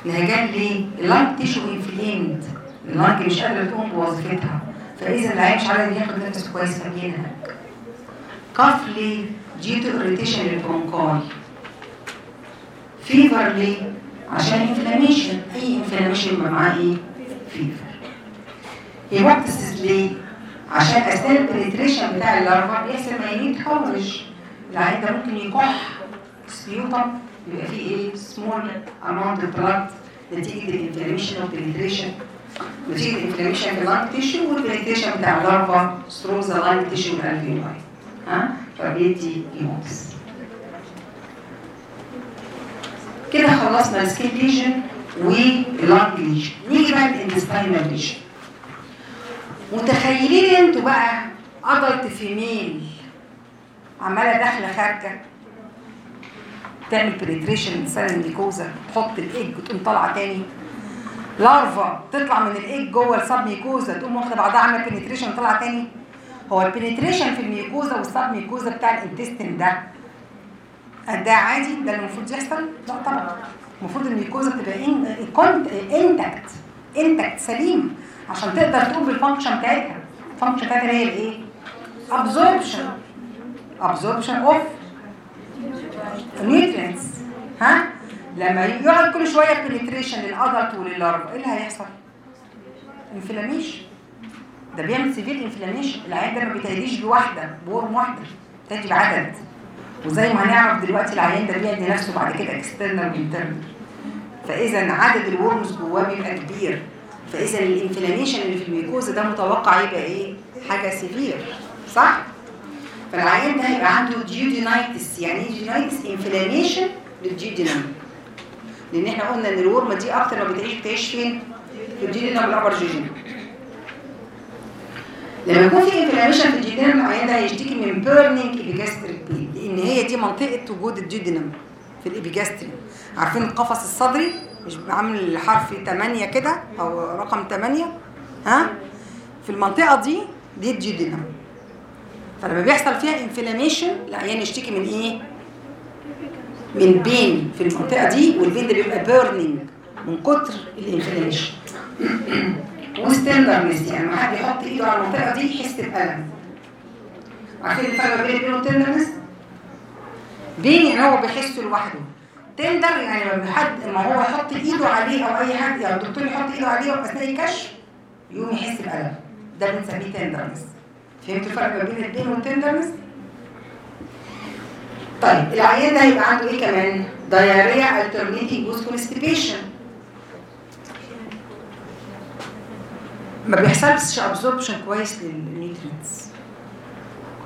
نهجان ليه؟ ال lung tissue inflamed ال lung مش قادرة تقوم بوظيفتها فاذا العيان مش عارف ياخد نفس كويس فبينهج cough ليه؟ due to irritation لل bronchi fever ليه؟ عشان inflammation أي inflammation معاه إيه؟ fever hemoptysis ليه؟ عشان أثناء ال penetration بتاع ال larva بيحصل mild hemorrhage العيان ده ممكن يكح sputum يبقى فيه إيه؟ سمول amount blood نتيجه الانفلاميشن والبنتريشن نتيجه الانفلاميشن في اللانج تيشو والبنتريشن بتاع اللارفا ثرو ذا لانج تيشو والالفيولاي ها؟ فبيدي hemoptysis كده خلصنا ال skin lesion وال lung lesion نيجي بقى ال intestinal lesion متخيلين أنتوا بقى adult female عماله داخله خارجه تعمل penetration لل submucosa تحط الايج وتقوم طالعه تاني larva تطلع من ال egg جوه ال submucosa تقوم واخدة بعضها عاملة penetration وطالعه تاني. هو ال penetration في ال mucosa وال submucosa بتاع ال intestine ده. ده عادي؟ ده اللي المفروض يحصل؟ لا طبعا. المفروض ال mucosa تبقى intact intact سليم عشان تقدر تقوم بال function بتاعتها. ال function بتاعتها هي الإيه؟ absorption. absorption of nutrients. ها؟ لما يقعد كل شوية penetration لل adult ولل larva إيه اللي هيحصل؟ inflammation ده بيعمل severe inflammation العيان ده ما بيتهديش بواحدة ب worm واحدة بيتهدي بعدد. وزي ما هنعرف دلوقتي العيان ده بيدي نفسه بعد كده external و internal فإذا عدد ال worms جواه بيبقى كبير. فإذا ال inflammation اللي في ال mucosa ده متوقع يبقى إيه؟ حاجة severe صح؟ فالعيان ده هيبقى عنده duodenitis يعني إيه duodenitis inflammation لل duodenum لأن إحنا قلنا إن ال worm دي أكتر ما بتعيش بتعيش فين؟ في ال duodenum وال upper jejunum. لما يكون في inflammation في ال duodenum العيان ده هيشتكي من burning epigastric pain لأن هي دي منطقة وجود ال duodenum في ال epigastrium عارفين القفص الصدري؟ مش عامل حرف 8 كده؟ أو رقم 8 ها؟ في المنطقة دي دي ال duodenum فلما بيحصل فيها inflammation العيان يشتكي من إيه؟ من pain في المنطقة دي وال pain ده بيبقى burning من كتر ال inflammation و tenderness يعني لما حد يحط ايده على المنطقة دي يحس بألم. عارفين الفرق بين ال pain وال tenderness pain يعني هو بيحسه لوحده. tender يعني لما حد ما هو يحط ايده عليه أو أي حد يعني الدكتور يحط ايده عليه أثناء الكشف يقوم يحس بألم. ده بنسميه tenderness فهمتوا الفرق ما بين ال pain وال tenderness طيب العيان ده هيبقى عنده إيه كمان؟ diarrhea alternating with constipation ما بيحصلش absorption كويس لل nutrients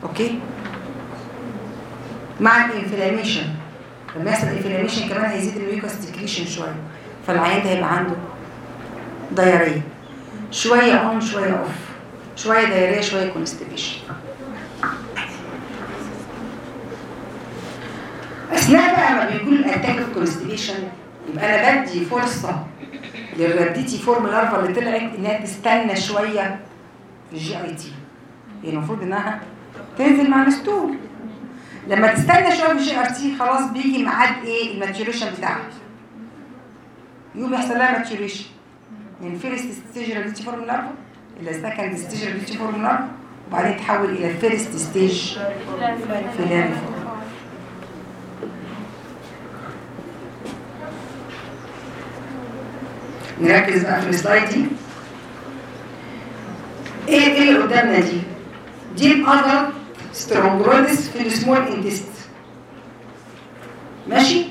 okay؟ مع ال inflammation لما يحصل inflammation كمان هيزيد ال mucus secretion شوية. فالعيان ده هيبقى عنده diarrhea شوية on شوية off شوية diarrhea شوية constipation أثناء بقى ما بيكون ال attack constipation يبقى أنا بدي فرصة لل rhabditiform larva اللي طلعت إنها تستنى شوية في ال GIT هي المفروض إنها تنزل مع ال stool لما تستنى شوية في ال GIT خلاص بيجي ميعاد إيه؟ ال maturation بتاعها. يوم يحصل لها maturation. من first stage rhabditiform larva إلى second stage rhabditiform larva وبعدين تحول إلى first stage filariform نركز بقى في ال slide دي. إيه إيه اللي قدامنا دي؟ دي ال adult strongyloides في ال small intestine ماشي؟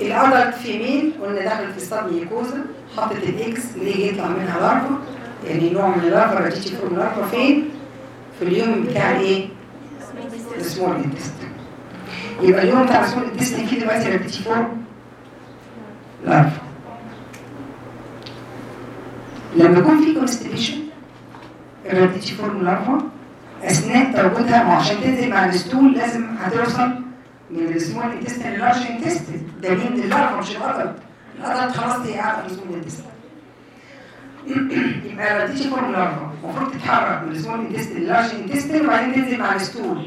ال adult female قلنا دخل في ال submucosa حطت ال eggs اللي هي يطلع منها larva يعني نوع من ال larva rhabditiform larva فين؟ في اليوم بتاع الايه السمول انتست يبقى اليوم بتاع السمول انتست فيه دلوقتي rhabditiform لما يكون في constipation ال rhabditiform larva أثناء تواجدها ما عشان تنزل مع ال stool لازم هتوصل من ال small intestine لل large intestine ده مين؟ ال larva مش ال adult ال adult خلاص هي قاعدة في ال small يبقى ال rhabditiform larva المفروض تتحرك من ال small intestine لل large intestine وبعدين تنزل مع ال stool.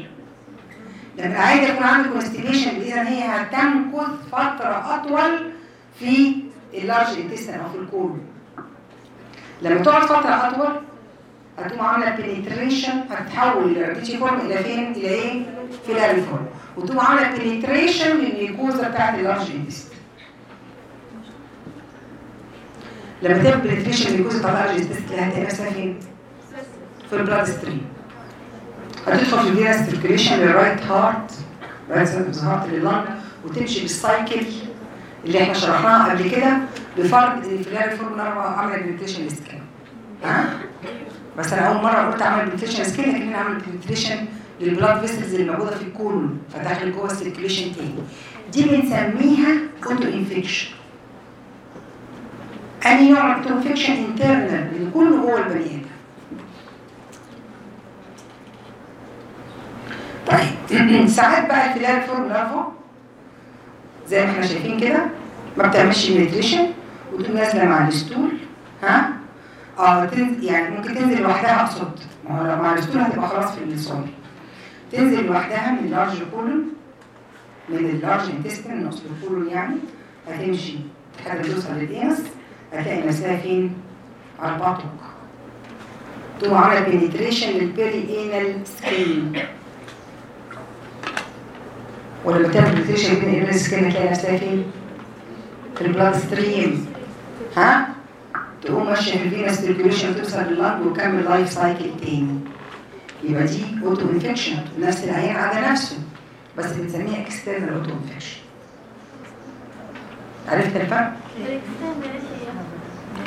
لما العيان يكون عنده constipation إذا هي هتمكث فترة أطول في ال large intestine أو في الكولون لما تقعد فترة أطول هتقوم عاملة penetration هتتحول ال rhabditiform إلى فين؟ إلى إيه؟ filariform وتقوم عاملة penetration لل mucosa بتاعت ال large intestine لما تعمل penetration لل mucosa بتاعت ال large intestine هتلاقي نفسها فين؟ في ال blood stream هتدخل في ال venous circulation لل right heart right heart لل lung وتمشي بال cycle اللي إحنا شرحناها قبل كده بفرض إن ال filariform عملت penetration لل skin ها؟ بس أنا أول مرة قلت أعمل penetration skin لكن أنا أعمل penetration لل blood vessels اللي موجودة في الكولون فداخل جوه ال circulation تاني دي بنسميها auto infection أنهي نوع auto infection internal اللي كله جوه البني آدم. طيب. ساعات بقى ال filariform larva زي ما إحنا شايفين كده ما بتعملش penetration وتقوم نازلة مع ال stool ها؟ آه تنزل يعني ممكن تنزل لوحدها أقصد. ما هو مع ال stool هتبقى خلاص في ال stool تنزل لوحدها من ال large colon من ال large intestine نص ال colon يعني هتمشي. لحد ما توصل لل anus هتلاقي نفسها فين؟ على ال buttock تقوم عاملة penetration لل perianal skin ولما تعمل penetration لل perianal skin هتلاقي نفسها فين؟ في ال blood stream ها؟ تقوم ماشية في ال venous circulation توصل لل lung وكمل life cycle تاني. يبقى دي auto infection نفس العيان على نفسه. بس بنسميها external auto infection عرفت الفرق؟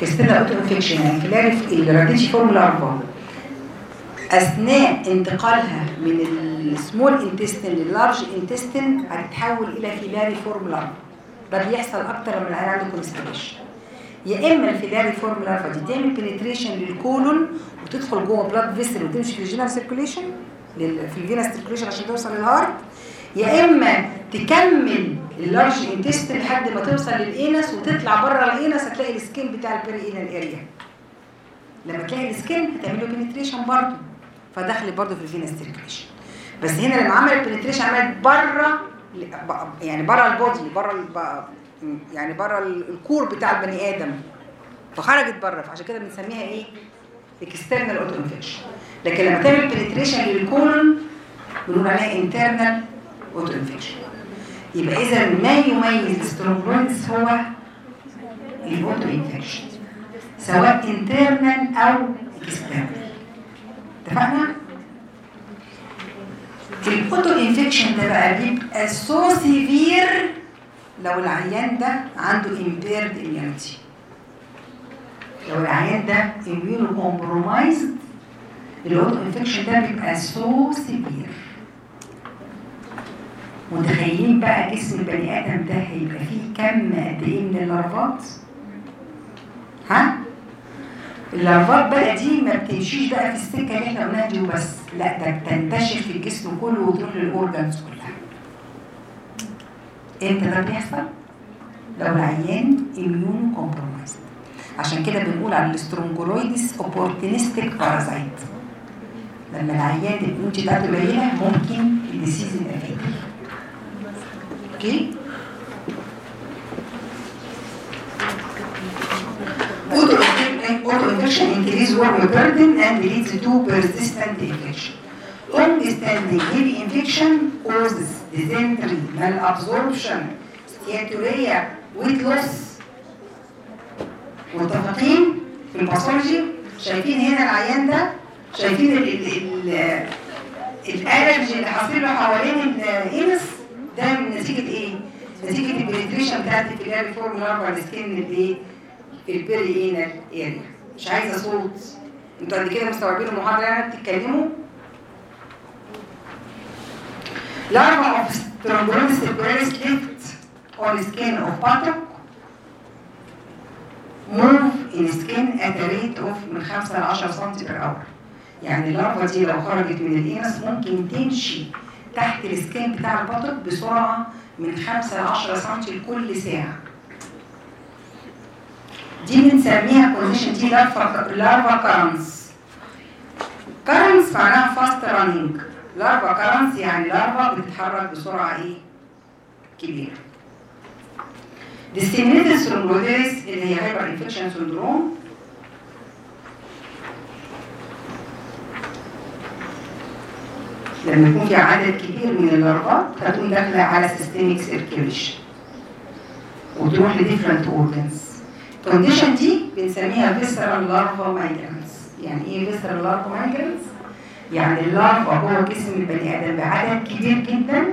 external auto infection يعني filari ال rhabditiform larva أثناء انتقالها من ال small intestine لل large intestine هتتحول إلى filariform larva ده بيحصل أكتر لما العيان عنده constipation يا إما ال filariform larva دي تعمل penetration لل colon وتدخل جوه blood vessel وتمشي في ال general circulation في ال venous circulation عشان توصل لل heart يا إما تكمل ال large intestine لحد ما توصل لل anus وتطلع بره ال anus هتلاقي ال skin بتاع ال perianal area لما تلاقي ال skin هتعمله penetration برضه. فدخل برضه في ال venous circulation بس هنا لما عملت penetration عملت بره يعني بره ال body بره يعني بره ال core بتاع البني آدم. فخرجت بره فعشان كده بنسميها إيه؟ external auto infection لكن لما تعمل penetration لل colon بنقول عليها internal auto infection يبقى إذا ما يميز ال Strongyloides هو ال auto infection سواء internal أو اكسترنال اتفقنا؟ ال auto infection ده بقى بيبقى so severe لو العيان ده عنده impaired immunity لو العيان ده immune compromised ال auto infection ده بيبقى so severe متخيلين بقى جسم البني آدم ده هيبقى فيه كم قد إيه من اللارفات؟ ها؟ اللارفات بقى دي ما بتمشيش بقى في السكة اللي إحنا قلناها دي وبس. لا ده بتنتشر في الجسم كله وتروح لل organs كلها. إمتى ده بيحصل؟ لو العيان immune compromised عشان كده بنقول على ال Strongyloides opportunistic parasite لما العيان ال immunity بتاعته قليلة ممكن ال disease يبقى okay auto infection increase worm burden and leads to persistent infection. Long-standing heavy infection causes dysentery, malabsorption, steatorrhea, weight loss. متفقين في ال pathology شايفين هنا العيان ده شايفين ال ال ال ال allergy اللي حاصل له حوالين ال anus ده من نتيجه إيه؟ نتيجه ال penetration بتاعت ال filariform larva skin الايه؟ ال perianal area مش عايزة صوت. أنتوا قد كده مستوعبين المحاضرة يعني بتتكلموا larva of Strongyloides stercoralis left on skin of buttock move in skin at a rate of من 5 ل 10 سم per hour. يعني ال larva دي لو خرجت من ال anus ممكن تمشي تحت ال skin بتاع ال buttock بسرعة من 5 ل 10 سم لكل ساعة. دي بنسميها condition دي larva currens currens معناها fast running larva currens يعني larva بتتحرك بسرعة إيه كبيره disseminated strongyloidosis اللي هي hyper infection syndrome لما يكون في عدد كبير من اللارفات هتكون داخله على systemic circulation وتروح ل different organs ال condition دي بنسميها visceral larva migrans يعني إيه visceral larva migrans يعني ال larva جوه جسم البني آدم بعدد كبير جدا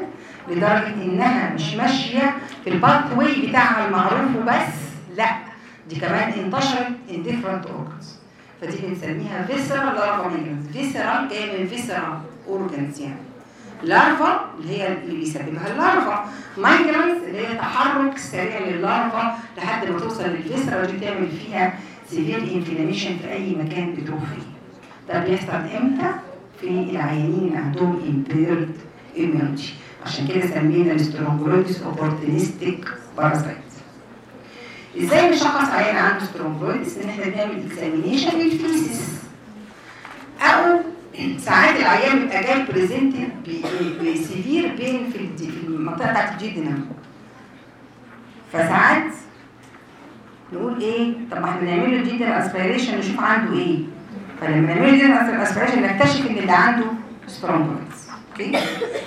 لدرجة إنها مش ماشية في ال pathway بتاعها المعروف وبس لا دي كمان انتشرت in different organs فدي بنسميها visceral larva migrans visceral جاي من visceral organs يعني. larva اللي هي اللي بيسببها ال larva. migrans اللي هي تحرك سريع لل larva لحد ما توصل لل viscera ودي تعمل فيها severe inflammation في أي مكان بتروح فيه. ده بيحصل إمتى؟ في العيانين اللي عندهم impaired immunity عشان كده سمينا ال Strongyloides opportunistic parasite إزاي نشخص عيان عنده Strongyloides إن إحنا بنعمل examination لل feces أو ساعات العيان بيبقى جاي presented ب severe pain في المنطقة بتاعت ال duodenum فساعات نقول إيه طب ما إحنا نعمل له duodenal aspiration نشوف عنده إيه. فلما نعمل duodenal aspiration نكتشف إن اللي عنده Strongyloides okay؟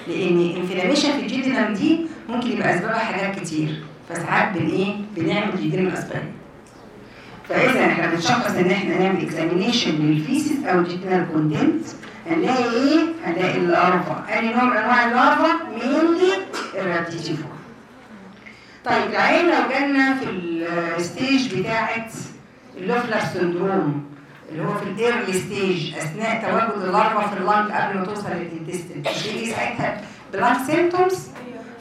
لأن inflammation في ال duodenum دي ممكن يبقى أسبابها حاجات كتير. فساعات بن إيه بنعمل duodenal aspiration فإذا إحنا بنشخص إن إحنا نعمل examination لل feces أو duodenal content هنلاقي إيه؟ هنلاقي ال larva أنهي نوع من أنواع ال larva؟ mainly ال rhabditiform طيب العيان لو جالنا في ال stage بتاعه ال Loeffler syndrome اللي هو في ال early stage أثناء تواجد ال larva في ال lung قبل ما توصل لل intestine بيجي ساعتها ب lung symptoms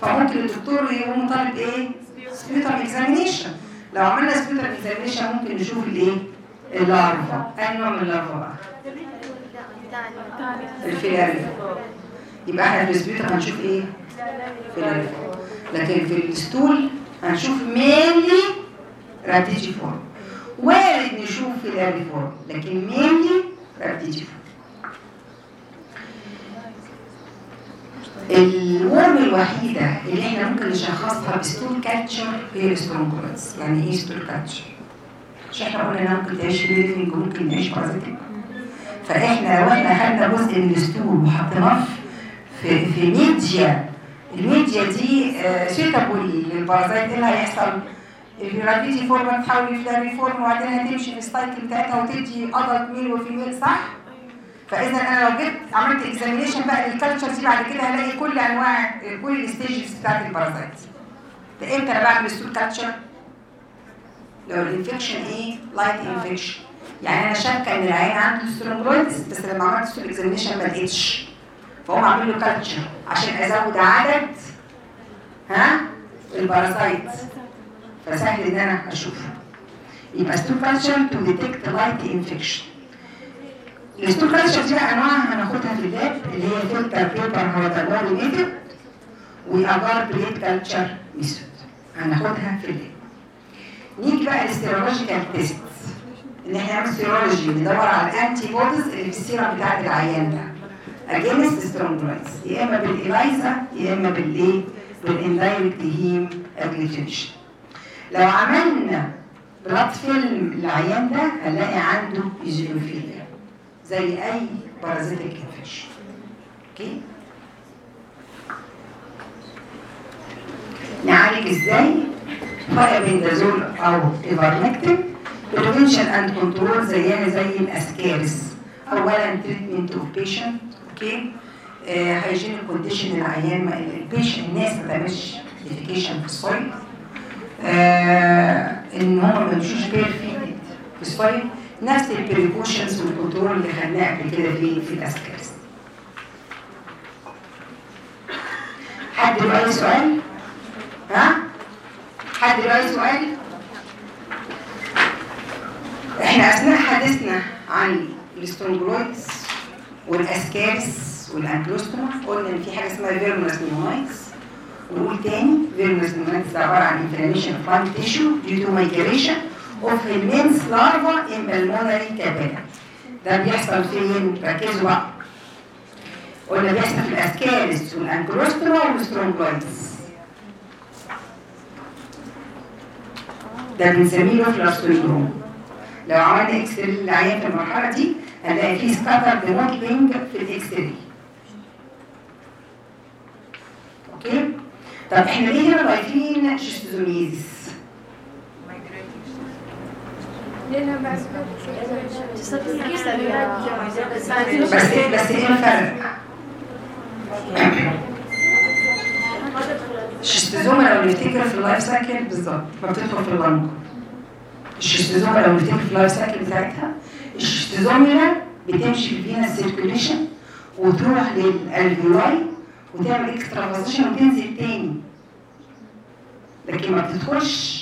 فممكن الدكتور يقوم طالب إيه؟ sputum examination لو عملنا sputum examination ممكن نشوف الايه؟ ال larva أي نوع من ال larva بقى؟ ال filariform يبقى إحنا في ال sputum هنشوف إيه؟ filariform لكن في ال stool هنشوف mainly rhabditiform وارد نشوف filariform لكن mainly rhabditiform ال worm الوحيدة اللي إحنا ممكن نشخصها ب stool culture هي ال Strongyloides يعني إيه stool culture؟ مش إحنا قلنا انها ممكن تعيش free living وممكن نعيش parasitic فاحنا لو إحنا خدنا جزء من ال stool وحطيناه في في media ال media دي suitable لل parasite إيه اللي هيحصل؟ ال rhabditiform تحول ل filariform وبعدين هتمشي في ال cycle بتاعتها وتدي adult male و female صح؟ فاذا أنا لو جبت عملت examination بقى لل culture دي بعد كده هلاقي كل انواع كل ال stages بتاعت ال parasite ده إمتى أنا بعمل stool culture؟ لو ال infection إيه؟ light infection يعني أنا شاكة إن العيان عنده Strongyloides بس لما عملت stool examination ما لقيتش. فهقوم عامل له culture عشان أزود عدد ها ال parasite فسهل إن أنا أشوفه. يبقى stool culture to detect light infection culture دي انواعها هناخدها في ال lab اللي هي filter paper هو method و agar plate culture method هناخدها في ال lab نيجي بقى لل serological test ان إحنا نعمل serology ندور على ال antibodies اللي في السيرم بتاعت العيان ده against Strongyloides يا اما بال ELISA يا اما بالايه بال indirect hemagglutination لو عملنا blood film العيان ده هنلاقي عنده eosinophilia زي أي parasitic infection okay؟ نعالج إزاي؟ بايبندازول أو ivermectin prevention and control زيها زي الأسكارس. اولا treatment of patient okay؟ hygienic condition العيان ما ال patient الناس ما تعملش defecation في ال soil آه إن هم ما يمشوش bare في ال soil نفس ال precautions وال control اللي خدناه قبل كده في في الاسكارس حد له اي سؤال؟ ها؟ حد له اي سؤال؟ إحنا أثناء حديثنا عن ال Strongyloides وال Ascaris وال Ancylostoma قلنا إن في حاجة اسمها verminous pneumonitis ونقول تاني verminous pneumonitis عبارة عن inflammation of tissue due to migration of helminths larva in pulmonary capillary ده بيحصل فين؟ ركزوا بقى قلنا بيحصل في ال Ascaris وال Ancylostoma وال Strongyloides ده بنسميه Loeffler syndrome لو عملنا X-ray للعيان في المرحله دي هنلاقي فيه scattered mottling في ال X okay طب إحنا ليه هنا ضايفين schistosomiasis لأنها بس بس إيه الفرق؟ لو نفتكر في ال life cycle بالظبط ما بتدخل في ال lung ال Schistosoma لو نفتكر في ال life cycle بتاعتها ال Schistosoma بتمشي في ال venous circulation وتروح لل alveoli وتعمل extravasation وتنزل تاني لكن ما بتدخلش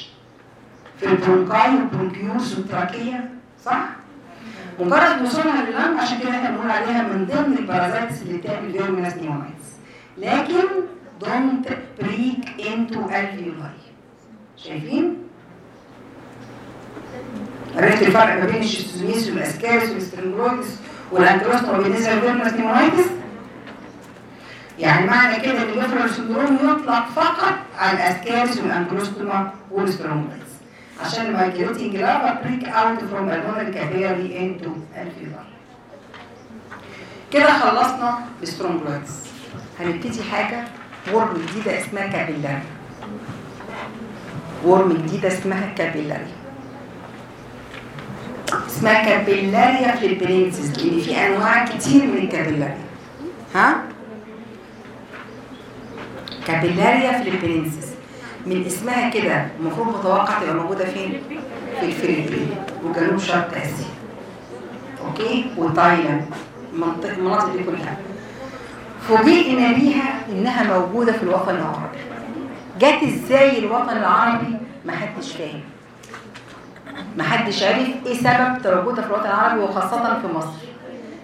في ال bronchi وال bronchioles وال trachea صح؟ مجرد وصولها لل lung عشان كده إحنا بنقول عليها من ضمن ال parasites اللي بتعمل verminous pneumonitis لكن don't break into alveoli شايفين؟ عرفت الفرق ما بين ال Schistosoma وال Ascaris وال Strongyloides وال Ancylostoma بالنسبة لل verminous pneumonitis يعني معنى كده إن ال Loeffler syndrome يطلق فقط على ال Ascaris وال Ancylostoma وال Strongyloides عشان ال migrating larva break out from ال pulmonary capillary into alveoli كده خلصنا ال Strongyloides هنبتدي حاجة worm جديدة اسمها Capillaria worm جديدة اسمها Capillaria اسمها Capillaria philippinensis لأن في أنواع كتير من ال Capillaria ها؟ Capillaria philippinensis من اسمها كده المفروض متوقع تبقى موجودة فين؟ في الفلبين وجنوب شرق اسيا okay؟ وتايلاند. المناطق دي كلها. فوجئنا بيها إنها موجودة في الوطن العربي. جت إزاي الوطن العربي؟ ما حدش فاهم. ما حدش عرف إيه سبب تواجدها في الوطن العربي وخاصة في مصر.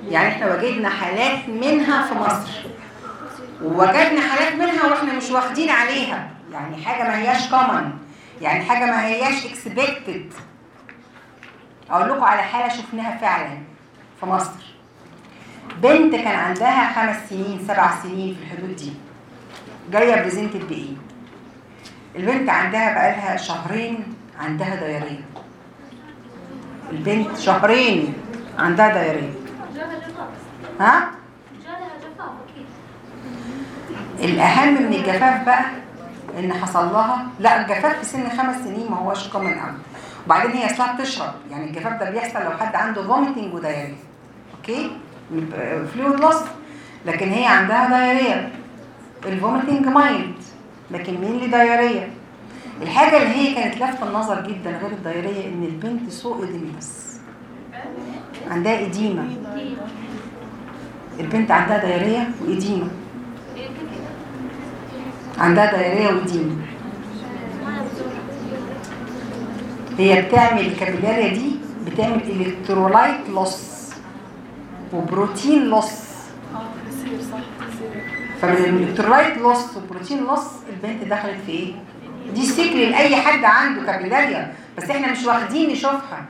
يعني إحنا وجدنا حالات منها في مصر. ووجدنا حالات منها وإحنا مش واخدين عليها. يعني حاجة ما هياش common يعني حاجة ما هياش expected أقول لكم على حالة شفناها فعلا في مصر. بنت كان عندها خمس سنين سبع سنين في الحدود دي. جاية presented بايه البنت عندها بقالها شهرين عندها diarrhea البنت شهرين عندها diarrhea ها؟ الأهم من الجفاف بقى إن حصل لها لا الجفاف في سن خمس سنين ما هوش common قوي وبعدين هي أصلا بتشرب يعني الجفاف ده بيحصل لو حد عنده vomiting و diarrhea okay؟ fluid loss لكن هي عندها diarrhea ال vomiting mild لكن mainly diarrhea الحاجة اللي هي كانت لافته النظر جدا غير ال diarrhea إن البنت so edematous عندها edema. البنت عندها diarrhea و edema. عندها diarrhea و edema هي بتعمل ال Capillaria دي بتعمل electrolyte loss و protein loss فمن ال electrolyte loss وال protein loss البنت دخلت في إيه؟ دي cycle لاي حد عنده Capillaria بس إحنا مش واخدين نشوفها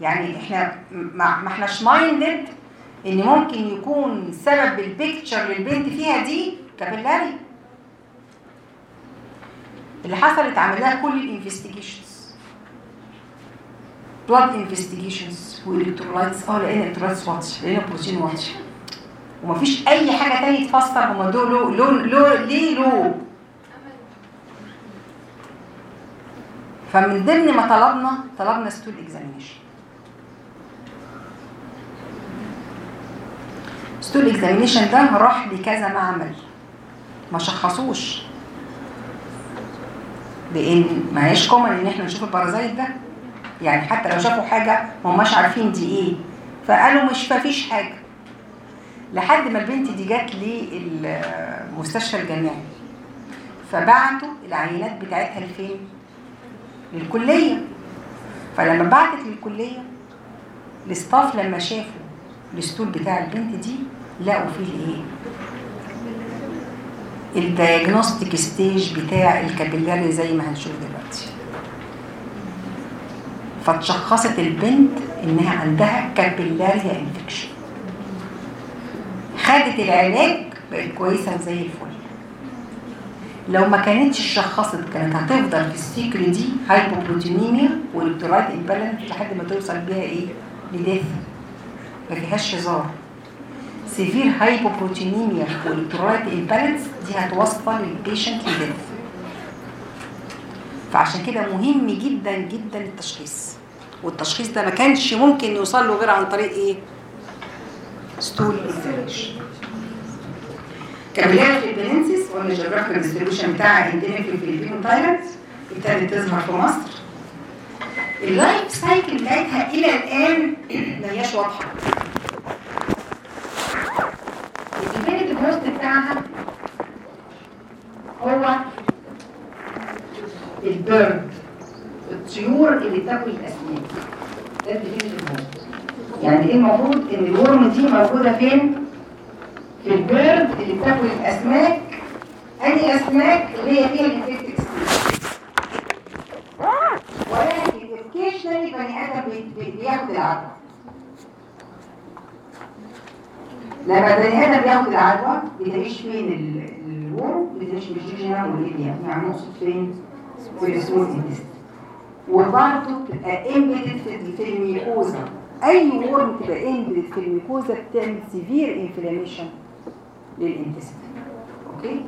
يعني إحنا ما إحناش minded إن ممكن يكون سبب ال picture اللي البنت فيها دي Capillaria اللي حصلت عمل لها كل ال investigations blood investigations و electrolytes آه لقينا electrolytes واتش لقينا بروتين واتش ومفيش أي حاجة تانية تفسر هما دول low low low ليه low. فمن ضمن ما طلبنا طلبنا stool examination stool examination ده راح لكذا معمل. ما شخصوش. لأن ما هيش common ان إحنا نشوف ال parasite ده. يعني حتى لو شافوا حاجة ما هماش عارفين دي إيه. فقالوا مش مفيش حاجة. لحد ما البنت دي جت للمستشفى الجامعي. فبعتوا العينات بتاعتها لفين؟ للكلية. فلما بعتت للكلية ال staff لما شافوا ال stool بتاع البنت دي لقوا فيه إيه؟ ال diagnostic stage بتاع ال Capillaria زي ما هنشوف دلوقتي. فتشخصت البنت إنها عندها Capillaria infection خدت العلاج بقت كويسة وزي الفل. لو ما كانتش شخصت كانت هتفضل في ال cycle دي hypoproteinemia و electrolyte imbalance لحد ما توصل بيها إيه؟ ل death ما فيهاش هزار. severe hypoproteinemia و electrolyte imbalance دي هتوصل ال patient ل death فعشان كده مهم جدا جدا التشخيص. والتشخيص ده ما كانش ممكن يوصل له غير عن طريق إيه؟ stool examination Capillaria philippinensis قلنا ال geographical distribution بتاعها endemic في الفلبين وتايلاند ابتدت تظهر في مصر. ال life cycle بتاعتها إلى الآن ما هياش واضحة. host بتاعها هو ال bird الطيور اللي بتاكل الاسماك ده ال definitive host يعني إيه المفروض؟ إن ال worm دي موجودة فين؟ في ال bird اللي بتاكل الأسماك. أنهي أسماك؟ اللي هي فيها ال infective ولكن occasionally بني آدم بي- بي- بياخد العدوى لما بني آدم بياخد العدوى بتعيش فين ال- ال worm بتعيش في ال jejunum وال ileum يعني نقصد فين؟ في ال small intestine وبرضه بتبقى embedded في في ال mucosa. أي worm تبقى embedded في ال mucosa بتعمل severe inflammation لل intestine okay؟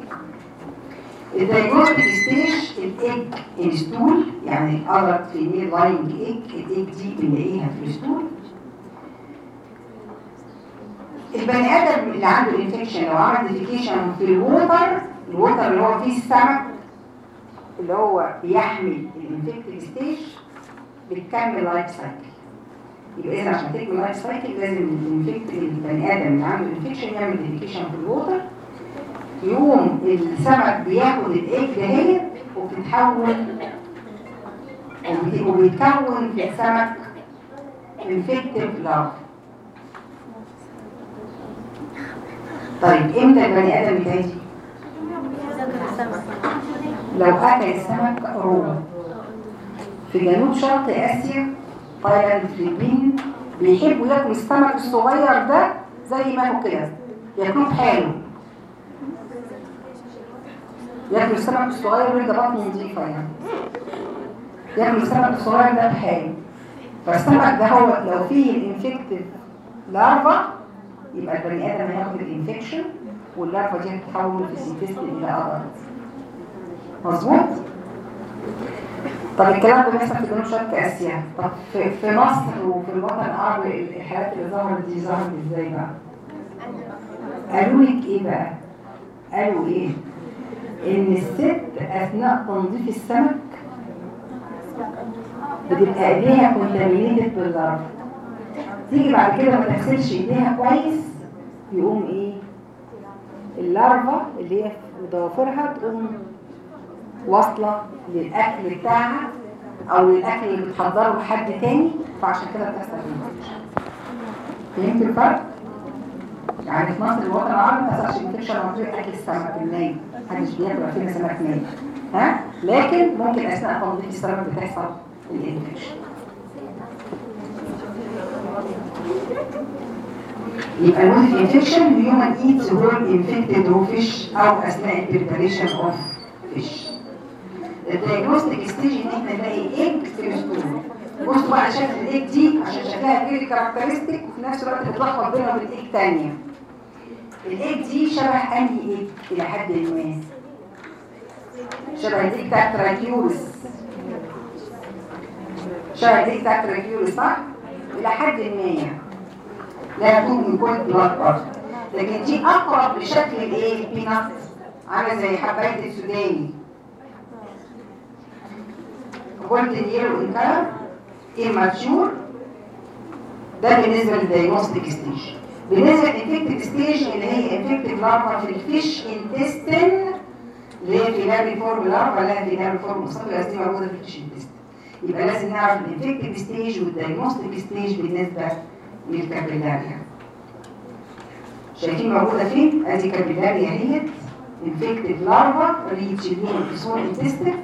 ال diagnostic stage ال egg in stool يعني ال adult female laying egg ال egg دي بنلاقيها في ال stool البني آدم اللي عنده ال infection لو عمل defecation في ال water ال water اللي هو فيه السمك اللي هو بيحمل ال infective stage بتكمل life cycle يبقى إذا عشان تكمل life cycle لازم ال infected البني آدم اللي عنده infection يعمل defecation في ال water يوم السمك بياخد الايج دهيت وبتتحول وبت- وبيتكون في السمك infective larva طيب إمتى البني آدم يتعدي؟ لو أكل السمك raw. في جنوب شرق آسيا تايلاند الفلبين بيحبوا ياكلوا السمك الصغير ده زي ما هو كده ياكلوه بحاله. ياكلوا السمك الصغير ويبقى بطنه نظيفه يعني. ياكلوا السمك الصغير ده بحاله. فالسمك ده هو لو فيه ال infective larva يبقى البني آدم هياخد ال infection وال larva دي هتتحول في إلى adult مظبوط؟ طب الكلام ده بيحصل في جنوب شرق آسيا. طب في, في مصر وفي الوطن العربي الحالات اللي ظهرت دي ظهرت إزاي بقى؟ قالوا لك إيه بقى؟ قالوا إيه؟ إن الست أثناء تنظيف السمك بتبقى إيديها contaminated بال larva. تيجي بعد كده ما تغسلش إيديها كويس يقوم إيه؟ ال larva اللي هي في ضوافرها تقوم واصلة للأكل بتاعها أو للأكل اللي بتحضره لحد تاني فعشان كده بتحصل فهمت الفرق؟ يعني في مصر الوطن العربي ما بتحصلش infection طريق أكل السمك الني محدش بياكل أكل سمك ني ها؟ لكن ممكن أثناء تنظيف السمك بتحصل ال infection. يبقى ال way of infection human eats whole infected raw fish أو اثناء ال preparation of fish ال diagnostic stage ان إحنا نلاقي egg في ال stool بصوا بقى شكل الايج دي عشان شكلها very characteristic وفي نفس الوقت بتلخبط بينها وبين ايج تانية الايج دي شبه انهي ايج إلى حد ما شبه ال egg بتاعت Trichuris شبه ال egg بتاعت Trichuris صح؟ إلى حد ما. لا يكون من كل برضه لكن دي أقرب لشكل الايه ال peanut عامله زي حباية السوداني. golden yellow color immature ده بالنسبة لل diagnostic stage بالنسبة لل infective stage اللي هي infective larva في ال fish intestine اللي هي filariform larva لا filariform مصطلح دي موجودة في ال fish intestine يبقى لازم نعرف ال infective stage وال diagnostic stage بالنسبة لل Capillaria. شايفين موجودة فين؟ أدي Capillaria اهيت infective larva reach لين في سور intestine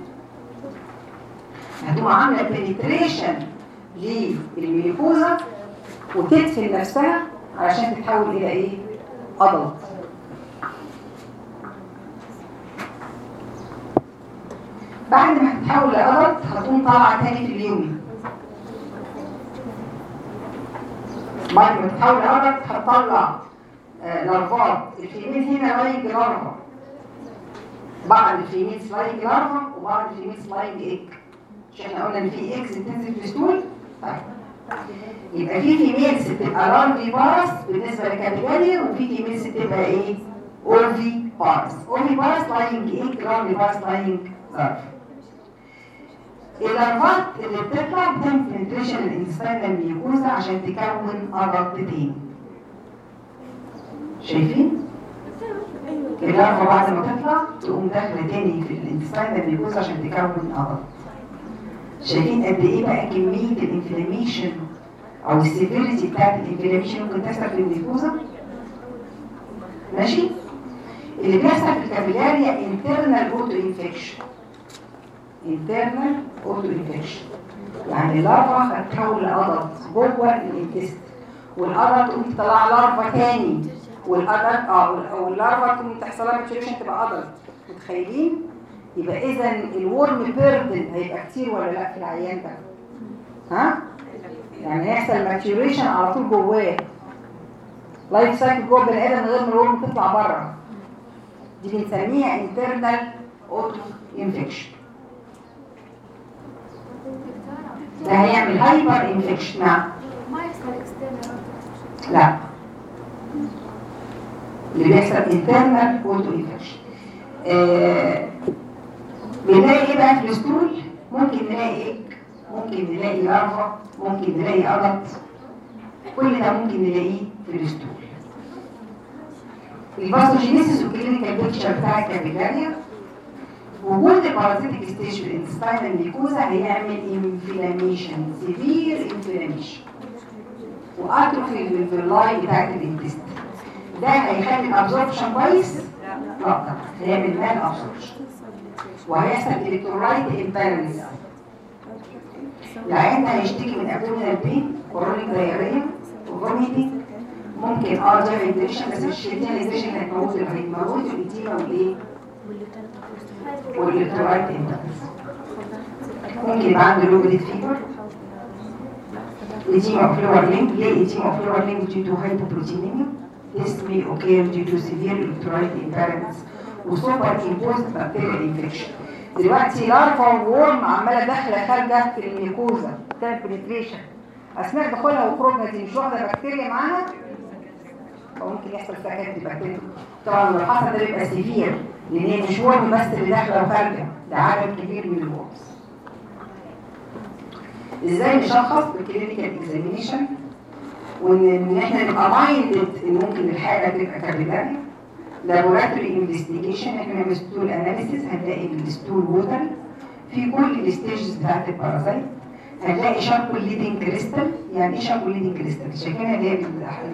هتقوم عاملة penetration لل mucosa وتدفن نفسها علشان تتحول إلى إيه؟ adult بعد ما تتحول ل adult هتقوم طالعة تاني في اليومي بعد ما تتحول ل adult هتطلع آه، لارفات الفيميل هنا لايك لارفا بعض الفيميل سلايك لارفا وبعض الفيميل سلايك ايج مش إحنا قلنا إن في eggs بتنزل في ال stool طيب. يبقى في females بتبقى larviparous بالنسبة لل Capillaria وفي females بتبقى إيه؟ oviparous. oviparous laying egg larviparous laying larva ال larvaات اللي بتطلع بتعمل penetration ال intestinal mucosa عشان تكون adult تاني شايفين؟ ال larva بعد ما تطلع تقوم داخلة تاني في ال intestinal mucosa عشان تكون adult شايفين قد إيه بقى كمية ال inflammation أو ال severity بتاعت ال inflammation ممكن تحصل في ال mucosa ماشي؟ اللي بيحصل في ال Capillaria internal auto infection internal auto infection يعني ال larva هتتحول ل adult جوه ال intestine وال adult تقوم تطلع larva تاني. وال adult آه وال larva تقوم تحصل لها maturation تبقى adult متخيلين؟ يبقى اذا ال worm burden هيبقى كتير ولا لأ في العيان ده؟ ها؟ يعني هيحصل maturation على طول جواه. life cycle جوه البني آدم من غير ما ال worm تطلع بره. دي بنسميها internal auto infection ده هيعمل hyper infection نعم ما يحصل external لا. اللي بيحصل internal auto infection بنلاقي إيه بقى في ال stool؟ ممكن نلاقي إيه؟ ممكن نلاقي larva ممكن نلاقي adult كل ده ممكن نلاقيه في ال stool. ال pathogenesis وال clinical picture بتاع ال Capillaria وجود ال parasitic stage في ال intestinal mucosa هيعمل inflammation severe inflammation و atrophy في ال villi بتاعت ال intestine ده هيخلي ال absorption كويس؟ لا. طبعا هيعمل malabsorption وهيحصل electrolyte imbalance العيان ده هيشتكي من abdominal pain chronic diarrhea و vomiting ممكن آه ده بس مش الدنيا ال infection كانت موجوده هيموت ال edema والإيه؟ وال electrolyte imbalance ممكن يبقى عنده low grade fever edema of lower limb ليه edema of lower limb due to hypoproteinemia. This may occur due to severe electrolyte imbalance و super imposed bacterial infection. دلوقتي larva worm عمالة داخلة خارجة في ال mucosa. بتعمل penetration اثناء دخولها وخروجها دي مش واخده بكتيريا معاها؟ فممكن يحصل فيها كانت بكتيريا طبعا لو حصل ده بيبقى severe لأن مش worm بس اللي داخله وخارجه ده عدد كبير من ال worms إزاي نشخص بال clinical examination وإن إحنا نبقى minded إن ممكن الحالة تبقى capillaria laboratory investigation إحنا بنعمل stool analysis هنلاقي ال stool watery في كل ال stages بتاعت ال parasite هنلاقي Charcot Leyden crystal يعني إيه Charcot Leyden crystal شايفينها اللي هي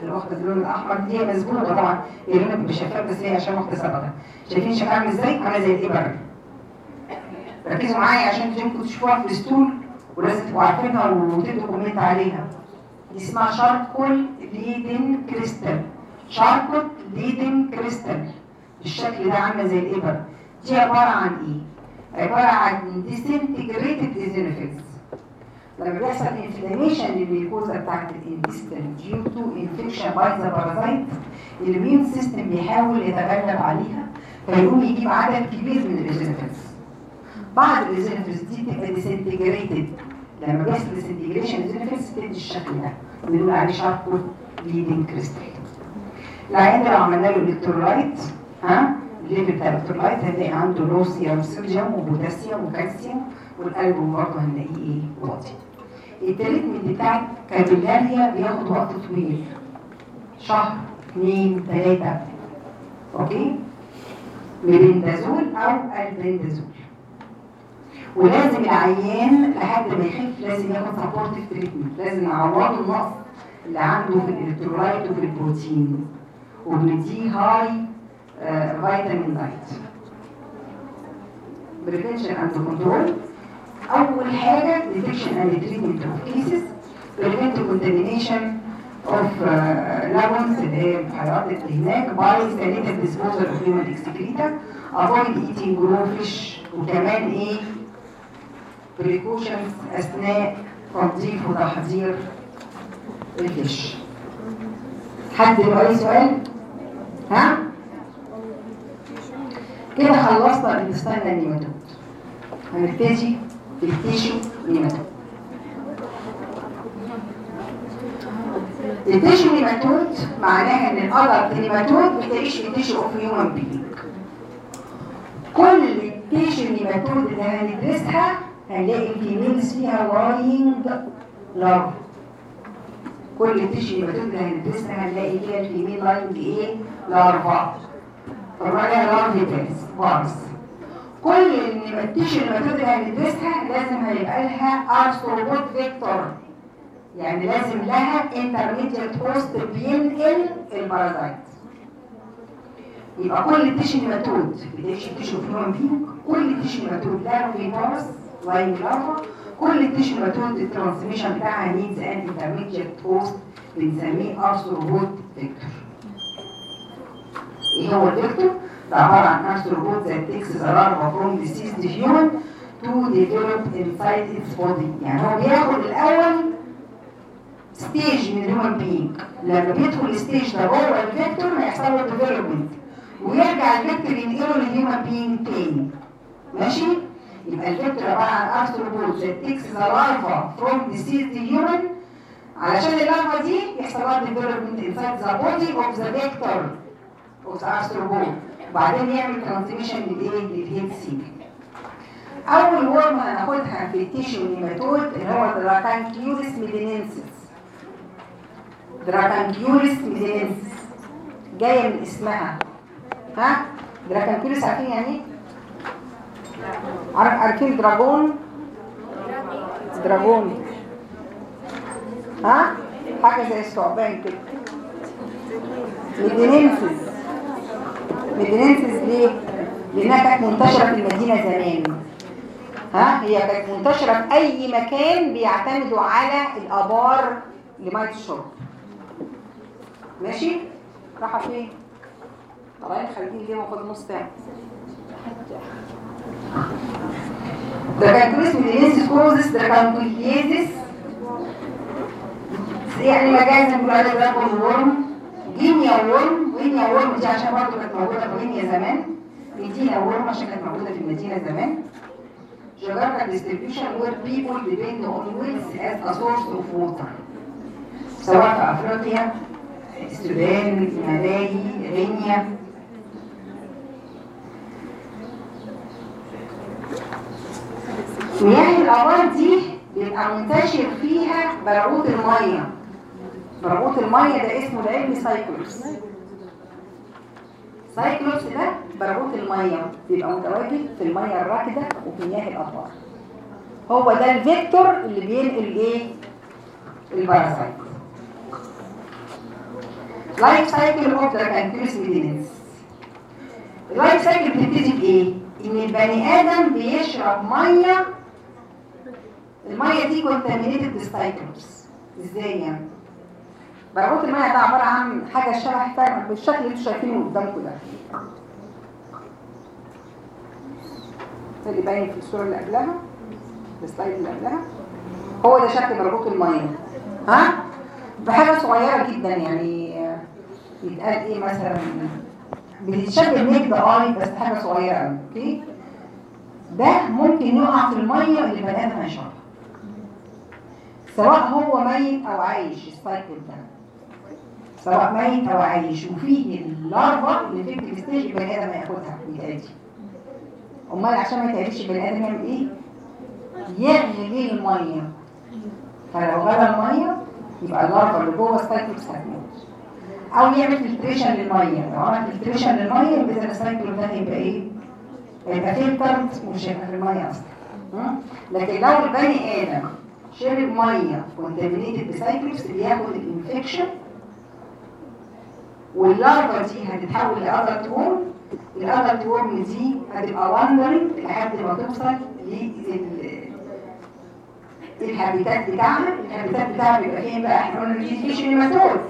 اللي واخدة اللون الأحمر دي. هي مزبوطه طبعا هي لونها بيبقى شفاف بس هي عشان واخدة صبغة. شايفين شكلها عامل إزاي؟ عاملة زي الإبر. ركزوا معايا عشان تمكن تشوفوها في ال stool ولازم تبقوا عارفينها وتدوا comment عليها. دي اسمها Charcot Leyden crystal. Charcot Leyden crystal. الشكل ده عاملة زي الإبر. دي عبارة عن إيه؟ عبارة عن disintegrated eosinophils. لما بيحصل inflammation لل mucosa بتاعت ال intestine due to infection by the parasite ال immune system بيحاول يتغلب عليها فيقوم يجيب عدد كبير من ال eosinophils بعض ال eosinophils دي بتبقى disintegrated لما بيحصل disintegration ال eosinophils تدي الشكل ده بنقول عليه Charcot Leyden crystal العيان لو عملنا له electrolyte ها ال level بتاع ال electrolyte هنلاقي عنده low serum صوديوم وبوتاسيوم وكالسيوم والقلب برضه هنلاقيه إيه؟ واطي ال treatment بتاع capillaria بياخد وقت طويل. شهر اثنين ثلاثة أوكي؟ ميريندازول أو ألبريندازول. ولازم العيان لحد ما يخف لازم ياخد supportive treatment لازم نعوضه النقص اللي عنده في ال electrolyte وفي البروتين. وبنديه high vitamin diet prevention and control أول حاجة detection and treatment of cases prevent contamination of lagoons اللي هي البحيرات اللي هناك by sanitary disposal of human excreta avoid eating raw fish وكمان إيه precautions اثناء تنظيف وتحضير ال fish حد له اي سؤال؟ ها؟ كده خلصنا ال intestinal nematode هنبتدي بال tissue nematode ال tissue nematode معناها إن ال adult nematode بتعيش في ال tissue of human being كل ال tissue nematode اللي هندرسها هنلاقي ال females فيها laying larva كل ال tissue nematode اللي هندرسها هنلاقي فيها ال female laying إيه larva طبعا larviparous كل ال tissue nematode اللي هندرسها لازم هيبقى لها arthropod vector يعني لازم لها intermediate host بينقل ال parasite يبقى كل ال tissue nematode بتعيش ال tissue في human being كل nematode larviparous laying larva كل ال tissue nematode ال transmission بتاعها needs an intermediate host بنسميه arthropod vector إيه هو ال vector؟ ده عباره عن that takes the larva from diseased human to develop inside its body يعني هو بياخد الأول stage من ال human being لما بيدخل ال stage ده جوه ال vector هيحصل له development ويرجع ال vector ينقله لل human being تاني. ماشي؟ يبقى ال vector عبارة عن arthropod that takes the larva from diseased human علشان ال larva دي يحصل لها development inside the body of the vector of the arthropod وبعدين يعمل transmission للايه للهيد سيل أول worm هناخدها في ال tissue nematode اللي هو Dracunculus medinensis Dracunculus medinensis جاية من اسمها. ها؟ Dracunculus عارفين يعني إيه؟ عارف عارفين dragon dragon ها؟ حاجة زي الثعبان كده. medinensis medinensis ليه؟ لأنها كانت منتشرة في المدينة زمان. ها؟ هي كانت منتشرة في أي مكان بيعتمدوا على الآبار لمية الشرب. ماشي؟ راحة فين؟ طالعين خارجين ليه واخد نص ساعة؟ Dracunculus medinensis causes dracunculiasis. يعني مجازا بيقول عليه worm guinea worm guinea worm دي عشان برضه كانت موجوده في غينيا زمان medina worm عشان كانت موجوده في المدينة زمان geographical distribution where people depend on wells as a source of water سواء في افريقيا السودان ملاي غينيا مياه الابار دي بيبقى منتشر فيها برغوث الميه برغوث المية ده اسمه العلمي سايكلوس Cyclops ده برغوث المية بيبقى متواجد في المية الراكدة وفي مياه الابار هو ده ال vector اللي بينقل إيه؟ ال parasite life cycle of Dracunculus medinensis ال life cycle بتبتدي بإيه؟ إن البني آدم بيشرب مية المية دي contaminated ب Cyclops إزاي يعني؟ برغوث المية ده عبارة عن حاجة شبه بالشكل اللي أنتوا شايفينه قدامكم ده. اللي باين في الصورة اللي قبلها ال slide اللي قبلها. هو ده شكل برغوث المية. ها؟ بحاجة صغيرة جدا يعني يتقال إيه مثلا؟ بتتشبه نجد اي بس حاجة صغيرة قوي okay؟ ده ممكن يقع في المية اللي البني آدم هيشربها سواء هو ميت أو عايش السايكل ده. سواء ميت أو عايش وفيه ال larva اللي في ال stage البني آدم هياخدها ويتعدي أمال عشان ما يتعبش البني آدم يعمل إيه؟ يغلي المية. فلو غلى المية يبقى ال larva اللي جوه ال Cyclops هتموت أو يعمل filtration للمية. لو عمل filtration للمية يبقى ال Cyclops ده هيبقى إيه؟ هيبقى filtered ومش هيبقى في المية أصلا. لكن لو البني آدم شرب مية contaminated ب Cyclops بياخد ال infection وال larva دي هتتحول ل adult worm ال adult worm دي هتبقى wandering لحد ما توصل لل habitat بتاعها ال habitat بتاعها بيبقى فين بقى؟ إحنا قلنا دي tissue nematode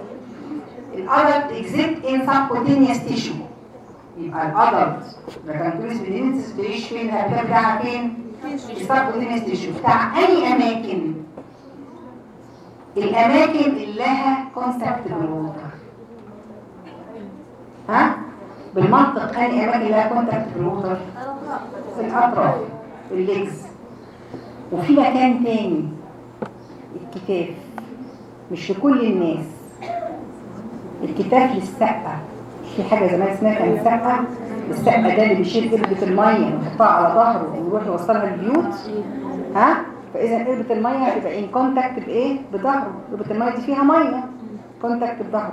ال adult exist in subcutaneous tissue يبقى ال adult Dracunculus medinensis بيعيش فين؟ ال habitat بتاعها فين؟ ال subcutaneous tissue بتاع أي أماكن. الأماكن اللي لها contact بال water ها؟ بالمنطق أنهي أماكن لها contact بال water في الأطراف ال legs وفي مكان تاني الكتاف مش لكل الناس. الكتاف للسقة في حاجة زمان اسمها كان سقة السقة ده اللي بيشيل قربة المية ويحطها على ظهره ويروح يوصلها البيوت ها؟ فإذا قربة المية هتبقى in contact بإيه؟ بظهره. قربة المية دي فيها مية. contact بظهره.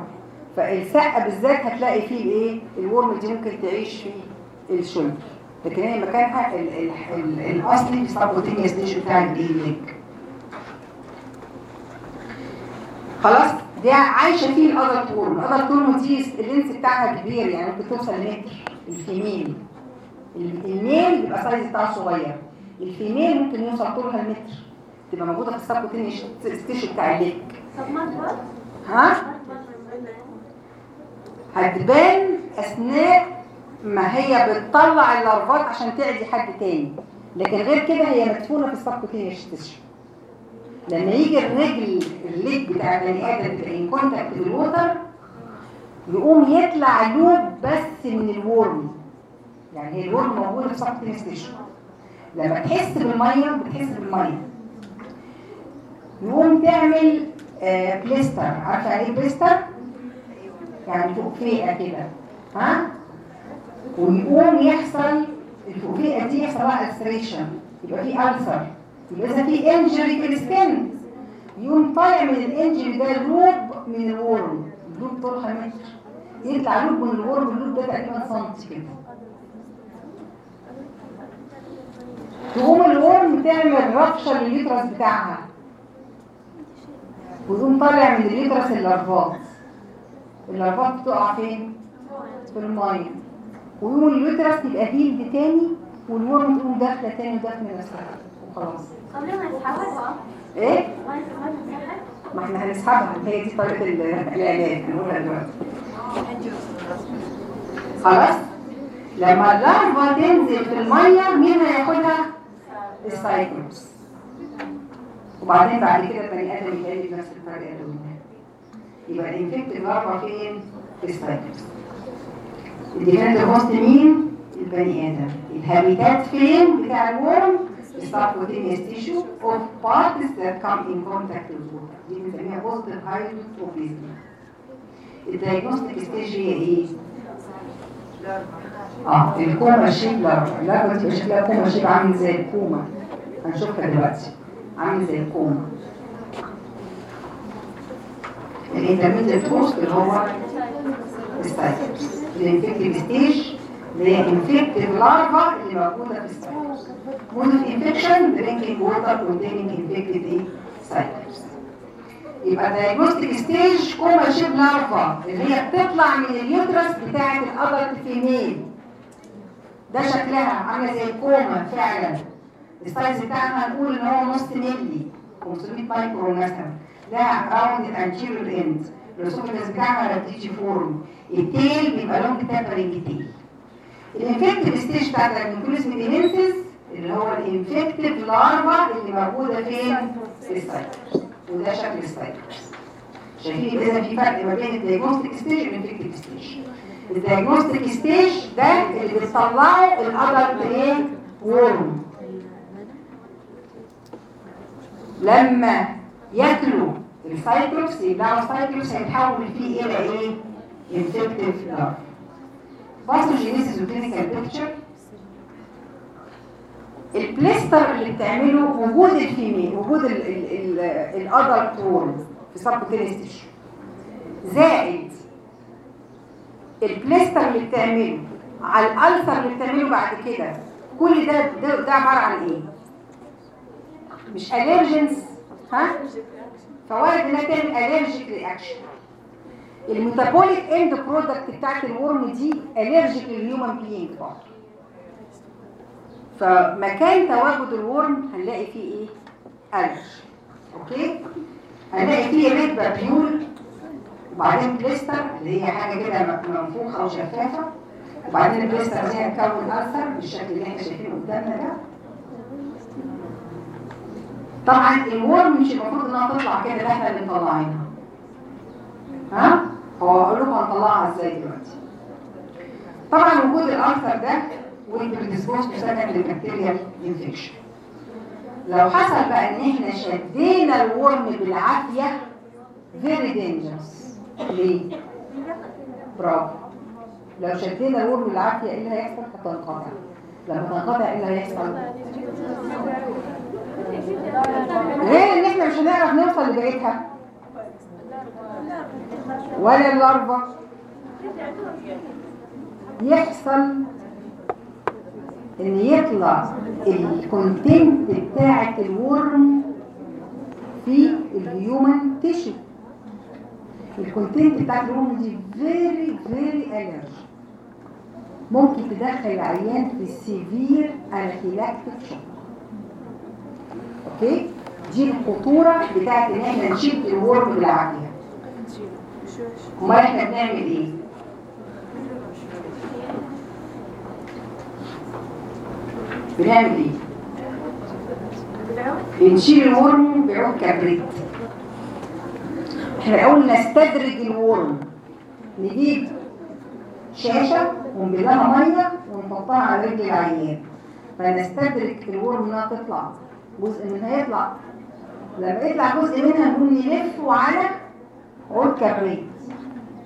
فالسقة بالذات هتلاقي فيه الايه؟ ال worm دي ممكن تعيش فيه ال shoulder لكن هي مكانها ال ال ال الأصلي في سبوتينيوس تيشو بتاع الايه ال leg خلاص؟ دي عايشة فيه ال adult worm ال adult worm دي ال length بتاعها كبير يعني ممكن توصل لمتر. ال female. ال male بيبقى size بتاعه صغير. ال female ممكن يوصل طولها المتر تبقى موجودة في ال subcutaneous tissue بتاع تبقى ها؟ هتبان أثناء ما هي بتطلع ال larva ات عشان تعدي حد تاني. لكن غير كده هي مدفونة في ال subcutaneous tissue لما يجي الرجل ال leg بتاع البني آدم تبقى in contact بال water يقوم يطلع loop بس من ال worm. يعني هي ال worm موجودة في ال subcutaneous tissue لما تحس بالمية بتحس بالمية. يقوم تعمل آه blister عارفة يعني إيه blister؟ يعني فوقفيقه كده. ها؟ ويقوم يحصل الفوقفيقه دي يحصل لها ulceration يبقى في ulcer يبقى إذا في injury في ال skin يقوم طالع من ال injury ده loop من ال worm. ال loop طولها متر. يطلع loop من ال worm ال loop ده تقريبا سنتي كده. تقوم ال worm تعمل rupture لل uterus بتاعها. ويقوم طالع من اليوترس اللارفات اللارفات بتقع فين؟ في المية. ويقوم ال uterus يبقى healed تاني وال worm تقوم داخلة تاني وداخلة نفسها وخلاص. قبل ما يسحبها إيه؟ ما إحنا هنسحبها. هي دي طريقة ال- العلاج. هنقولها دلوقتي. خلاص؟ لما ال larva تنزل في المية مين هياخدها؟ ال Cyclops وبعدين بعد كده البني آدم يلاقي نفس الطريقة اللي يبقى ال infective larva فين؟ في السايتوس. ال definitive host مين؟ البني آدم. ال habitat فين؟ بتاع ال worm؟ ال subcutaneous tissue of parts that come in contact with water. دي بنسميها positive hydrotropism ال diagnostic stage هي إيه؟ آه ال comma shape larva ال larva دي شكلها comma shape عامل زي ال comma. هنشوفها دلوقتي. عامل زي ال comma. ال intermediate host اللي هو ال Cyclops ال infective stage اللي هي infective larva اللي موجودة في ال Cyclops mode of infection drinking water containing infective Cyclops يبقى ال diagnostic stage comma shape larva اللي هي بتطلع من ال uterus بتاعة ال adult female ده شكلها عاملة زي ال comma فعلا. ال size بتاعها هنقول إن هو نص ملي 500 مايكرو مثلا. ده rounded ال anterior end ال oesophagus بتاعها rhabditiform. ال tail بيبقى long tapering tail ال infective stage بتاعت Dracunculus medinensis اللي هو ال infective larva اللي موجودة فين؟ في السايتوس وده شكل السايتوس شايفين إذا في فرق ما بين ال diagnostic stage وال infective stage. ال diagnostic stage ده اللي بيطلعه ال adult إيه worm لما ياكلوا ال cyclops يبلعوا ال cyclops هيتحول فيه إلى إيه؟ infective larva pathogenesis و clinical picture ال blister اللي بتعمله وجود ال female وجود ال adult worm في subcutaneous tissue زائد ال blister اللي بتعمله على ال ulcer اللي بتعمله بعد كده كل ده ده, عبارة عن إيه؟ مش allergens ها؟ فوارد إنها تعمل allergic reaction ال metabolic end product بتاعت ال worm دي allergic لل human being برضه. فمكان تواجد ال worm هنلاقي فيه إيه؟ allergy okay؟ هنلاقي فيه red papule وبعدين blister اللي هي حاجة كده منفوخة وشفافة. وبعدين ال blister دي هتكون أثر بالشكل اللي إحنا شايفينه قدامنا ده. طبعا ال worm مش المفروض إنها تطلع كده ده إحنا اللي مطلعينها. ها؟ هو أقول لكم هنطلعها إزاي دلوقتي؟ طبعا وجود ال ulcer ده وال predispose بسبب ال bacterial infection لو حصل بقى إن إحنا شدينا ال worm بالعافية very dangerous ليه؟ برافو. لو شدينا ال worm بالعافية إيه اللي هيحصل؟ هتنقطع. لما تنقطع إيه اللي هيحصل؟ غير ان إحنا مش هنعرف نوصل لبقيتها؟ ولا ال larva يحصل إن يطلع ال content بتاعة ال worm في ال human tissue ال content بتاعة ال worm دي very very allergic ممكن تدخل العيان في severe anaphylactic shock okay؟ دي الخطورة بتاعت إن إحنا نشد ال worm بالعافية. أمال إحنا بنعمل إيه؟ بنعمل إيه؟ بنشيل الورم بعود كبريت. إحنا الأول نستدرج الورم. نجيب شاشة ونبلها مية ونحطها على رجل العيان. فنستدرج الورم إنها تطلع. جزء منها يطلع لما يطلع جزء منها نقوم نلفه على عود كبريت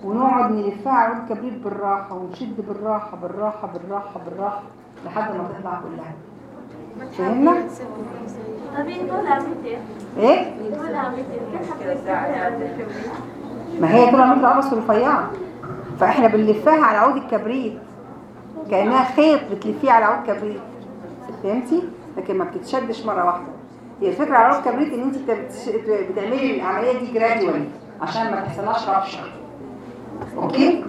ونقعد نلفها على عود كبريت بالراحة ونشد بالراحة بالراحة بالراحة بالراحة لحد ما تطلع كلها فهمنا؟ طب إيه عملتي؟ إيه؟ حطيتي ما هي طول متر قبص رفيعه فإحنا بنلفها على عود الكبريت كأنها خيط بتلفيه على عود كبريت فهمتي؟ لكن ما بتتشدش مرة واحدة. هي الفكرة على عود كبريت إن أنت بتعملي العملية دي gradually عشان ما تحصلهاش rupture okay؟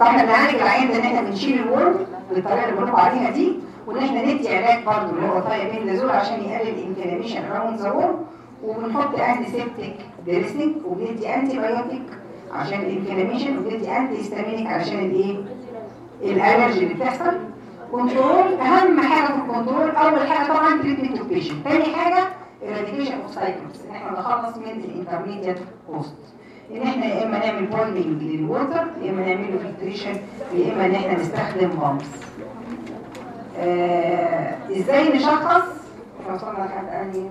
فإحنا بنعالج العيان ده إن إحنا بنشيل ال worm بالطريقة اللي بنقول عليها دي وإن إحنا ندي علاج برضه اللي هو thiabendazole عشان يقلل ال inflammation around the وبنحط antiseptic dressing وبندي antibiotic عشان ال inflammation وبندي antihistaminic عشان الإيه؟ ال allergy اللي بتحصل control أهم حاجة في ال control أول حاجة طبعا treatment of patient ثاني حاجة eradication of cyclops ان إحنا نخلص من ال intermediate host إن إحنا يا إما نعمل boiling لل water يا إما نعمل له filtration يا إما إن إحنا نستخدم pumps آه إزاي نشخص؟ وصلنا لحد فيهم؟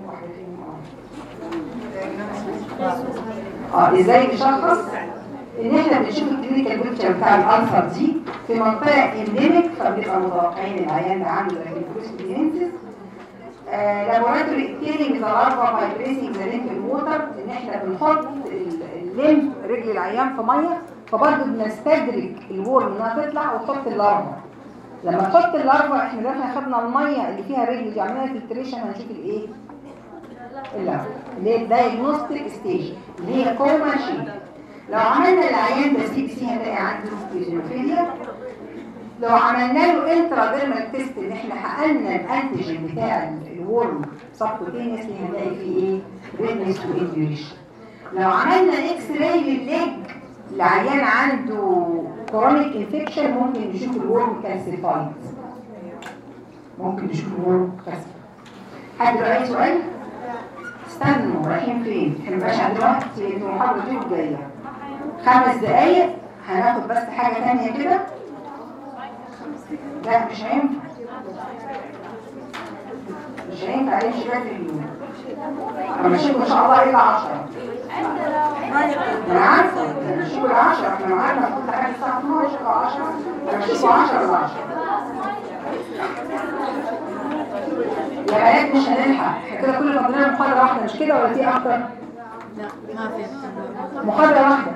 آه إزاي نشخص؟ إن إحنا بنشوف الكلينيكال بيكتشر بتاع الالسر دي في منطقة انديميك فبنبقى متوقعين العيان ده عنده ريكروسبينسيس لابوراتوري اكتيرنج ذا لارفا باي بريسنج ذا إن إحنا بنحط ال- الليمف رجل العيان في مية فبرضه بنستدرج الورم إنها تطلع وتحط اللارفا. لما تحط اللارفا إحنا دلوقتي خدنا المية اللي فيها رجل دي عملنا فلتريشن هنشوف الايه؟ اللي هي ال diagnostic stage اللي هي comma shape لو عملنا العيان ده CBC هنلاقي عنده eosinophilia لو عملنا له intradermal test إن إحنا حققنا ال antigen بتاع ال worm subcutaneously هنلاقي فيه إيه؟ redness و induration لو عملنا x-ray لل leg العيان عنده chronic infection ممكن نشوف ال worm calcified ممكن نشوف الورم كالسيفايد حد اي سؤال؟ استنوا رايحين فين؟ إحنا مبقاش عندنا وقت في المحاضرة دي والجاية خمس دقايق. هناخد بس حاجة تانية كده. لا مش هينفع. مش هينفع نمشي بقى في اليوم همشيكم ان شاء الله إلى 10 أنا عارفة همشيكم إلى 10 إحنا معانا كل حاجة الساعة 12 أو 10 همشيكم 10 ل 10 يا بنات مش هنلحق. إحنا كده كل فضلنا محاضره واحدة مش كده ولا في أكتر؟ ما في محاضره واحدة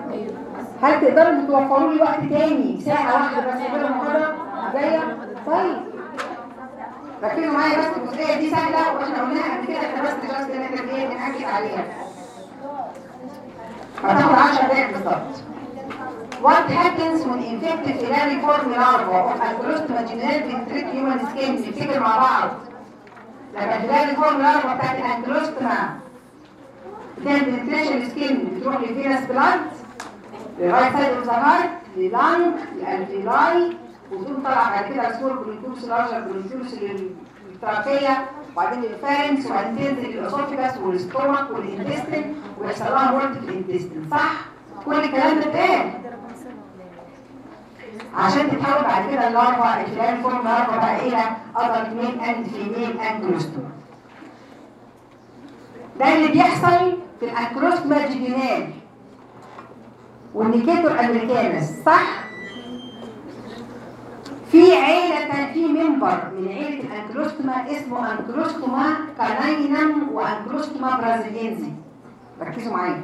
هل تقدروا توفروا لي وقت تاني ساعه واحدة بس كده محاضره جاية؟ طيب ركزوا معايا بس الجزئيه دي سهله وإحنا قلناها قبل كده إحنا بس جاست ان إحنا إيه بنأكد عليها هتاخد 10 دقايق بالظبط What happens when infected filariform larva of Ancylostoma duodenale penetrate human skin نفتكر مع بعض لما ال filariform larva بتاعت ال Ancylostoma بتعمل penetration skin بتروح للفينس بلاد للرايت سايد اوف ذا هارت للانج للالفيلاي وتقوم طالعه بعد كده small bronchioles larger bronchioles لل trachea وبعدين لل pharynx وبعدين تنزل لل esophagus وال stomach وال intestine ويحصل لها molt في ال intestine. صح؟ كل الكلام ده اتقال عشان تتحول بعد كده ال larva ال filariform larva بقى إلى adult male and female Ancylostoma ده اللي بيحصل في ال Ancylostoma duodenale وال Necator americanus صح؟ في عيلة في member من عيلة ال Ancylostoma اسمه Ancylostoma caninum و Ancylostoma braziliense ركزوا معايا.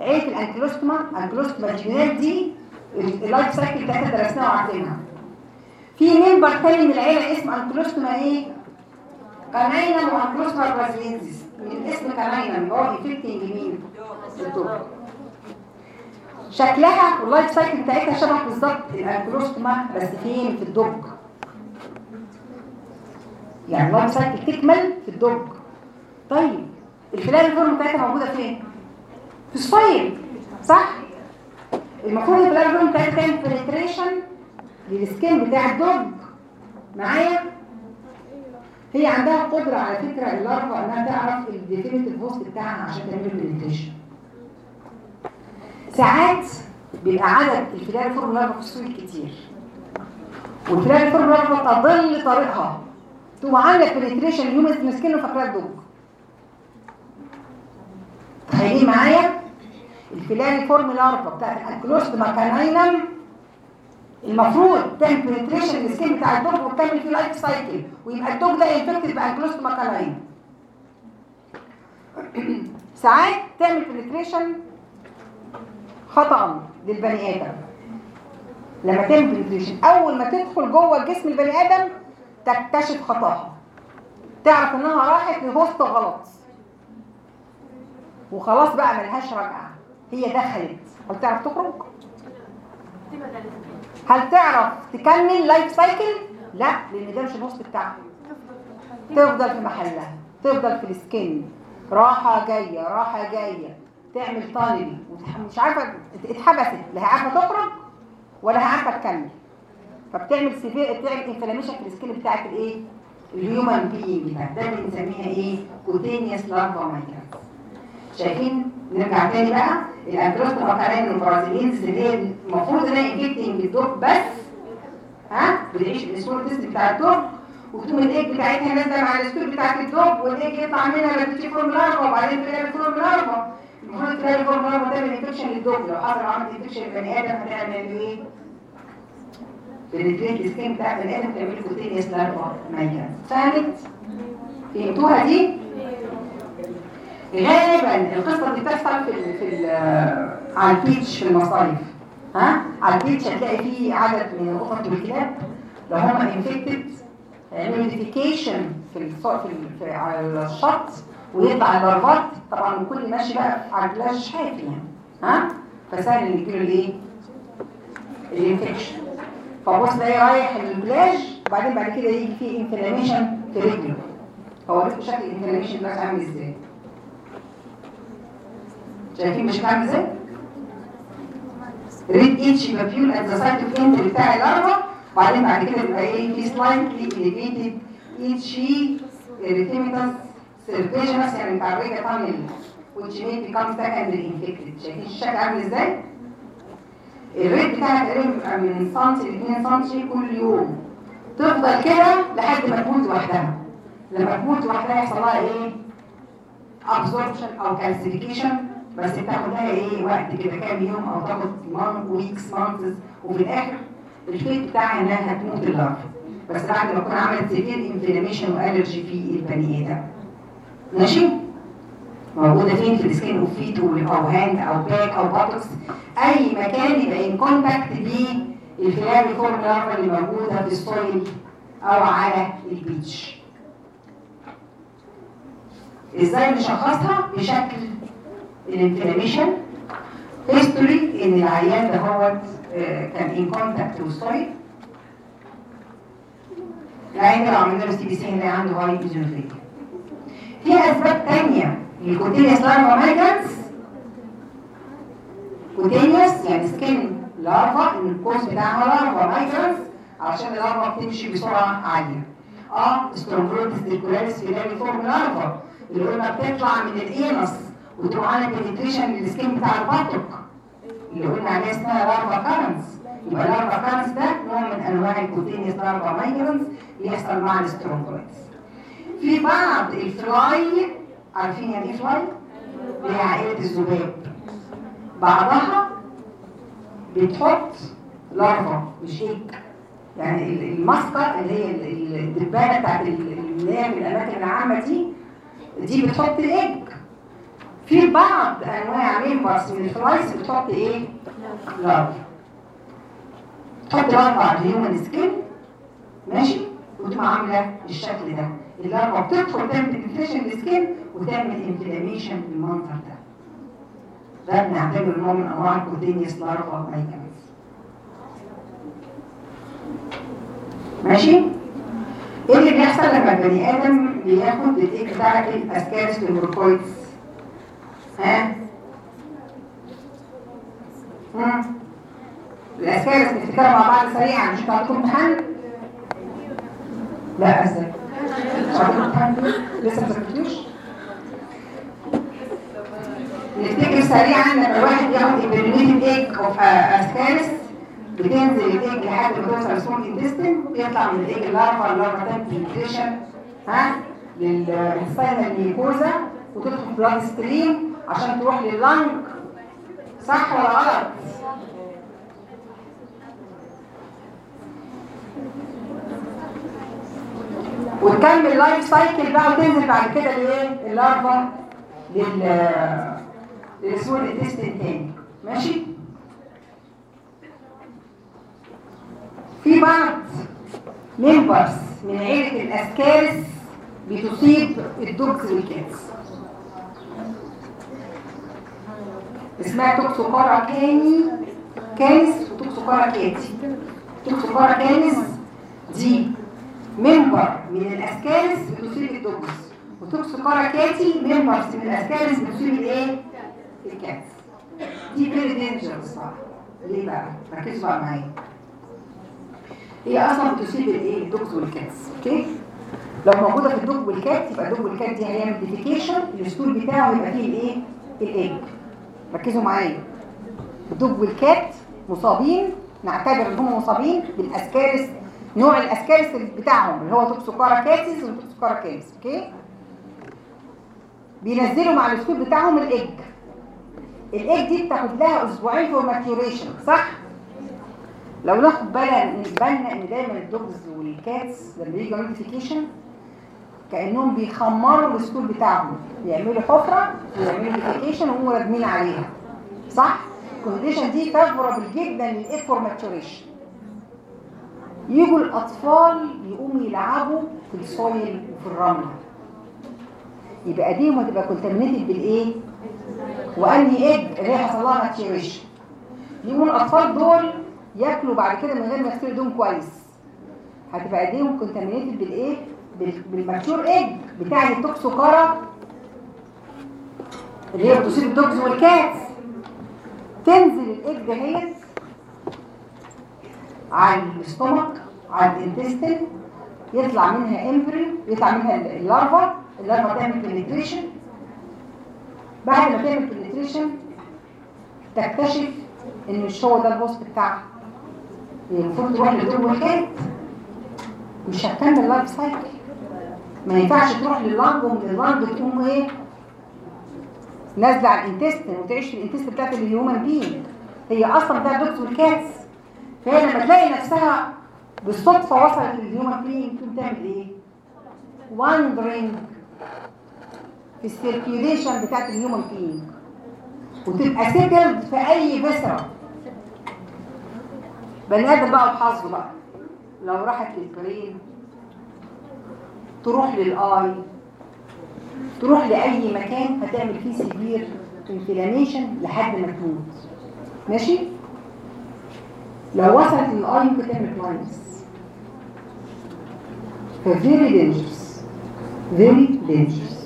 عيلة ال Ancylostoma Ancylostoma duodenale دي ال life cycle بتاعتها درسناها وعارفينها. في member تاني من العيلة اسمه Ancylostoma إيه؟ caninum و Ancylostoma braziliense الاسم caninum هو infecting مين؟ ال dog شكلها وال life cycle بتاعتها شبه بالظبط ال Ancylostoma بس فين؟ في ال dog يعني ال life cycle تكمل في ال dog طيب ال filariform بتاعتها موجودة فين؟ في ال soil صح؟ المفروض ال filariform بتاعتها تعمل penetration لل skin بتاع ال dog معايا؟ هي عندها قدرة على فكرة ال larva إنها تعرف ال definitive host بتاعها عشان تعمل penetration ساعات بيبقى عدد ال filariform larva في ال soil كتير. وال filariform larva تضل طريقها. تقوم عامله penetration لل human skin فاكراه ال dog متخيلين معايا؟ ال filariform larva بتاعت ال Ancylostoma caninum المفروض تعمل penetration لل skin بتاع ال dog وتكمل فيه life cycle ويبقى ال dog ده infected ب Ancylostoma caninum ساعات تعمل penetration خطأ للبني آدم. لما تعمل penetration أول ما تدخل جوه جسم البني آدم تكتشف خطأها. تعرف إنها راحت ل host غلط. وخلاص بقى ملهاش رجعة. هي دخلت. هل تعرف تخرج؟ هل تعرف تكمل life cycle؟ لا لأن ده مش ال host بتاعها تفضل في محلها تفضل في ال skin راحة جاية راحة جاية. تعمل طالبي مش عارفة اتحبست. لا هي عارفة تخرج ولا هي عارفة تكمل. فبتعمل severe بتعمل inflammation في ال skin بتاعت الإيه؟ ال human being ده بنسميها إيه؟ cutaneous larva migrans شايفين؟ نرجع تاني بقى. ال Ancylostoma caninum و braziliense اللي هي المفروض إن هي infecting ال dog بس. ها؟ بتعيش السمول تيست بتاع الدوب وتقوم الايج بتاعتها نازلة مع ال stool بتاعت ال dog وال egg يطلع منها rhabditiform larva وبعدين filariform larva المفروض filariform larva تعمل infection لل dog لو حصل عملت infection للبني آدم هتعمل إيه؟ penetrate ال skin بتاع البني آدم تعمل cutaneous larva migrans فهمت؟ فهمتوها دي؟ غالبا القصة دي بتحصل في في على ال beach في المصايف ها؟ على ال beach هتلاقي فيه عدد من القطط والكلاب لو هم infected يعملوا في في على الشط ويطلع ال larvaات طبعا كل ماشي بقى على البلاج شايف يعني. ها؟ فسهل ان يجيله الإيه؟ ال infection فبص ده رايح البلاج وبعدين بعد كده يجي فيه inflammation في رجله. هوريكم شكل ال inflammation ده عامل إزاي. شايفين مش عامل إزاي؟ red itchy papule at the site of entry بتاع ال larva وبعدين بعد كده بيبقى إيه في slightly elevated itchy erythematous serpiginous يعني بتاع ال larva tunnel which may become secondary infected شايفين الشكل عامل إزاي؟ ال rate بتاعها تقريبا من سنتي ل 2 سنتي كل يوم تفضل كده لحد ما تموت لوحدها لما تموت لوحدها يحصل لها إيه؟ absorption أو calcification بس بتاخد لها إيه وقت كده؟ كام يوم أو تاخد weeks months وفي الآخر ال fate بتاعها انها هتموت ال larva بس بعد ما تكون عملت severe inflammation و allergy في البني آدم. ماشي؟ موجودة فين؟ في ال skin of feet أو hand أو back أو buttocks أي مكان يبقى in contact بال filariform larva اللي موجودة في ال soil أو على ال beach. إزاي نشخصها؟ بشكل ال inflammation history ان العيان ده هو كان in contact وال soil العيان ده لو عملنا له CBC هنلاقي عنده high eosinophilia في اسباب تانية لل cutaneous larva migrans cutaneous يعني skin larva ان ال course بتاعها larva migrans علشان ال larva بتمشي بسرعة عاليه آه Strongyloides stercoralis filariform larva اللي قلنا بتطلع من ال anus وتروح على penetration لل skin بتاع ال buttock اللي قلنا عليها اسمها larva currens يبقى larva currens ده نوع من أنواع ال cutaneous larva migrans بيحصل مع ال Strongyloides في بعض ال fly عارفين يعني إيه fly؟ هي عائلة الذباب. بعضها بتحط larva مش هيك؟ يعني ال- الماسكة اللي هي ال- ال- الدبانة بتاعت ال- اللي هي من الأماكن العامة دي دي بتحط ايج في بعض أنواع members من ال flies بتحط إيه؟ larva تحط larva على ال human skin ماشي. وتبقى عاملة بالشكل ده. ال larva بتدخل تعمل invasion لل skin وتعمل inflammation بالمنظر ده. ده بنعتبره نوع من أنواع ال cutaneous larva migrans ماشي. إيه اللي بيحصل لما البني آدم بياخد الإيه بتاع ال Ascaris lumbricoides ها مم. الاسكارس نفتكرها مع بعض سريعا. مش عندكم امتحان لا أزاي؟ مش عندكم امتحان لسه ما ذاكرتوش؟ نفتكر سريعا لما الواحد ياخد ال infective egg of Ascaris بتنزل الايج لحد ما توصل small intestine من ال egg ال larva ال larva تعمل penetration ها؟ لل spinal mucosa وتدخل blood stream عشان تروح لل lung صح ولا غلط؟ وتكمل life cycle بقى وتنزل بعد كده لإيه؟ ال larva لل لل small intestine تاني ماشي؟ في بعض members من عيلة الأسكارس بتصيب ال dogs وال cats اسمها Toxocara cani canis و Toxocara cati Toxocara canis دي member من الأسكارس بتصيب ال dogs و Toxocara cati members من الأسكارس بتصيب الايه؟ ال cats دي very dangerous ليه بقى؟ ركزوا بقى معايا. هي أصلا بتصيب الإيه؟ ال dog وال cats okay؟ لو موجودة في الدوج والكات يبقى الدوج والكات دي هيعمل defecation ال stool بتاعه يبقى فيه الإيه؟ الايج ركزوا معايا. ال dog وال cat مصابين نعتبر إن هم مصابين بالاسكارس نوع الاسكارس بتاعهم اللي هو Toxocara cats و Toxocara canis okay؟ بينزلوا مع ال stool بتاعهم ال egg ال egg دي بتاخد لها أسبوعين for maturation صح؟ لو ناخد بالنا إن دايما ال dogs وال cats لما يجي defecation كأنهم بيخمروا ال stool بتاعهم. بيعملوا حفرة ويعملوا defecation وهم راكبين عليها. صح؟ ال condition دي favorable جدا لل egg for maturation يجوا الأطفال يقوموا يلعبوا في ال soil وفي الرملة. يبقى دي هتبقى contaminated بالإيه؟ وأنهي ايج اللي هي حصل لها maturation يقوموا الأطفال دول ياكلوا بعد كده من غير ما يغسلوا ايديهم كويس. هتبقى إيديهم contaminated بالإيه؟ بال- بال mature egg بتاع ال Toxocara اللي هي بتصيب ال dogs وال cats. تنزل الإيج دهيت على ال stomach على ال intestine يطلع منها embryo يطلع منها ال larva ال larva تعمل penetration بعد ما تعمل penetration تكتشف إن مش هو ده ال host بتاعها المفروض تروح لل dog وال cat مش هتكمل life cycle ما ينفعش تروح لل lung ومن تقوم إيه؟ نازلة على ال intestine وتعيش في ال intestine بتاعت ال human being هي أصلا بتاعت dogs وال cats فهي لما تلاقي نفسها بالصدفة وصلت لل human being تقوم تعمل إيه؟ wandering في ال circulation بتاعت ال human being وتبقى settled في أي viscera بني آدم بقى وحظه بقى. لو راحت لل brain تروح لل eye تروح لأي مكان هتعمل فيه severe inflammation لحد ما تموت. ماشي؟ لو وصلت لل eye ممكن تعمل blindness ف very dangerous. Very dangerous.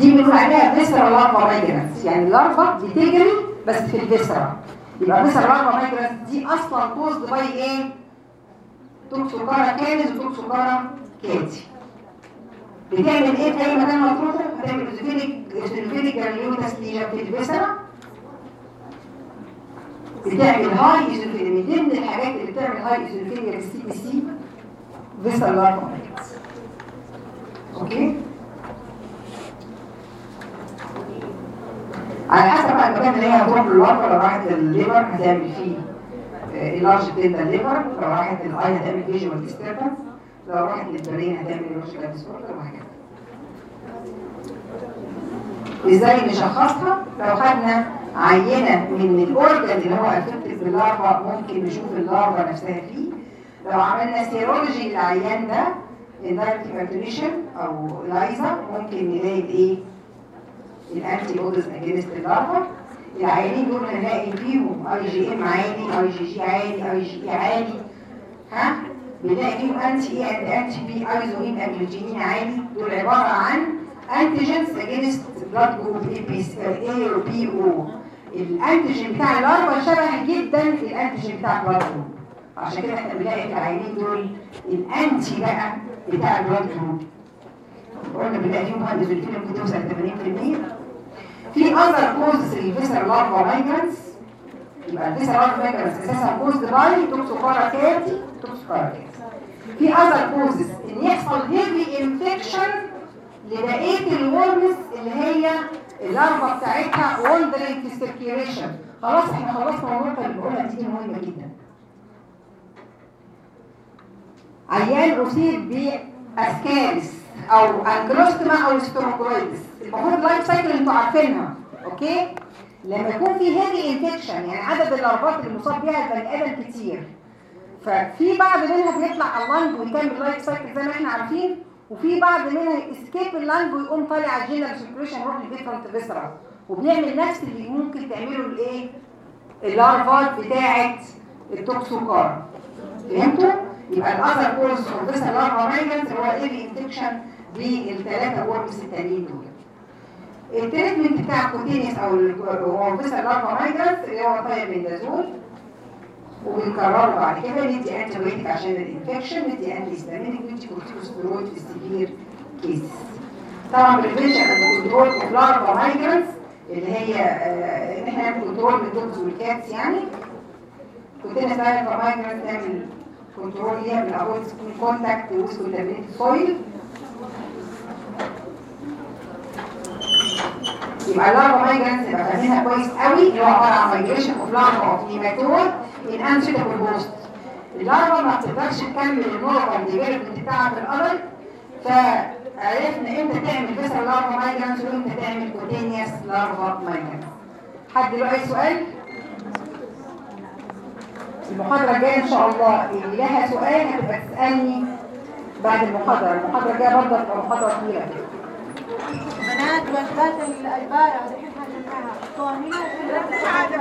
دي بنقول عليها visceral larva migrans يعني larva بتجري بس في ال viscera يبقى visceral larva migrans دي أصلا caused by إيه Toxocara canis و Toxocara cati بتعمل إيه في أي مكان ما تروحه؟ بتعمل eosinophilic eosinophilic granulomatous lesion في ال viscera بتعمل high eosinophilia من ضمن الحاجات اللي بتعمل high eosinophilia بال CBC visceral larva migrans okay على حسب بقى المكان اللي هي هتروح لل organ لو راحت للل liver هتعمل فيه enlarged liver لو راحت لل eye هتعمل visual disturbance لو راحت لل brain هتعمل neurological disorder وهكذا. إزاي نشخصها؟ لو خدنا عينة من ال organ اللي هو affected بال larva ممكن نشوف ال larva نفسها فيه. لو عملنا serology للعيان ده indirect hemagglutination أو ELISA ممكن نلاقي الايه ال antibodies against ال larva العيانين دول هنلاقي فيهم IgM عالي اي جي جي عالي اي جي اي عالي ها بنلاقي فيهم anti A and anti B isohemagglutinin عالي دول عباره عن antigens against blood group AB A أو B أو ال antigen بتاع ال larva شبه جدا ال antigen بتاع ال blood group عشان كده إحنا بنلاقي في العيانين دول الانتي بقى بتاع البلاد جروب قلنا بنلاقي فيهم هاند زولفين ممكن توصل 80% في اذر كوزز للفيسر لارفا مايجرانس يبقى الفيسر لارفا مايجرانس أساسا كوزد باي توكسوكارا كاتي توكسوكارا كاتي في اذر كوزز ان يحصل هيفي انفكشن لبقيه الورمز اللي هي اللارفا بتاعتها وندرنج في السيركيوليشن خلاص إحنا خلصنا النقطه اللي بقولها دي مهمه جدا عيان اصيب باسكارس أو Ancylostoma أو Strongyloides المفروض ال life cycle أنتوا عارفينها okay؟ لما يكون في heavy infection يعني عدد ال larvaات اللي مصاب بيها البني آدم كتير. ففي بعض منها بيطلع ال lung ويكمل ال life cycle زي ما إحنا عارفين وفي بعض منها escape ال lung ويقوم طالع على ال general circulation يروح لل different viscera وبنعمل نفس اللي ممكن تعمله الإيه؟ اللارفات بتاعه ال Toxocara. فهمتوا؟ يبقى ال other cause of this larva هو ال heavy infection بالثلاثه worms التانيين دول. ال treatment بتاع ال cutaneous أو visceral larva migrans اللي هو thiabendazole وبنكرره بعد كده ندي antibiotic عشان ال infection ندي antihistaminic ندي كورتيكوستيرويد في ال severe cases طبعا prevention and control of larva migrans اللي هي آه، إن إحنا نعمل control لل dogs وال cats يعني. cutaneous larva migrans نعمل control ليها بال avoid skin contact with contaminated soil يبقى ال larva migrans يبقى فاهمينها كويس قوي اللي هو عباره عن migration of larva of nematode in unsuitable host ال larva ما بتقدرش تكمل ال normal development بتاعها في ال adult فعرفنا إمتى تعمل visceral larva migrans وامتى تعمل cutaneous larva migrans حد له أي سؤال؟ المحاضرة الجاية إن شاء الله اللي لها سؤال هتبقى تسألني بعد المحاضرة، المحاضرة الجاية برضه هتبقى محاضرة طويلة. بنات وجبات البارة الحين هجمناها طوامين الحين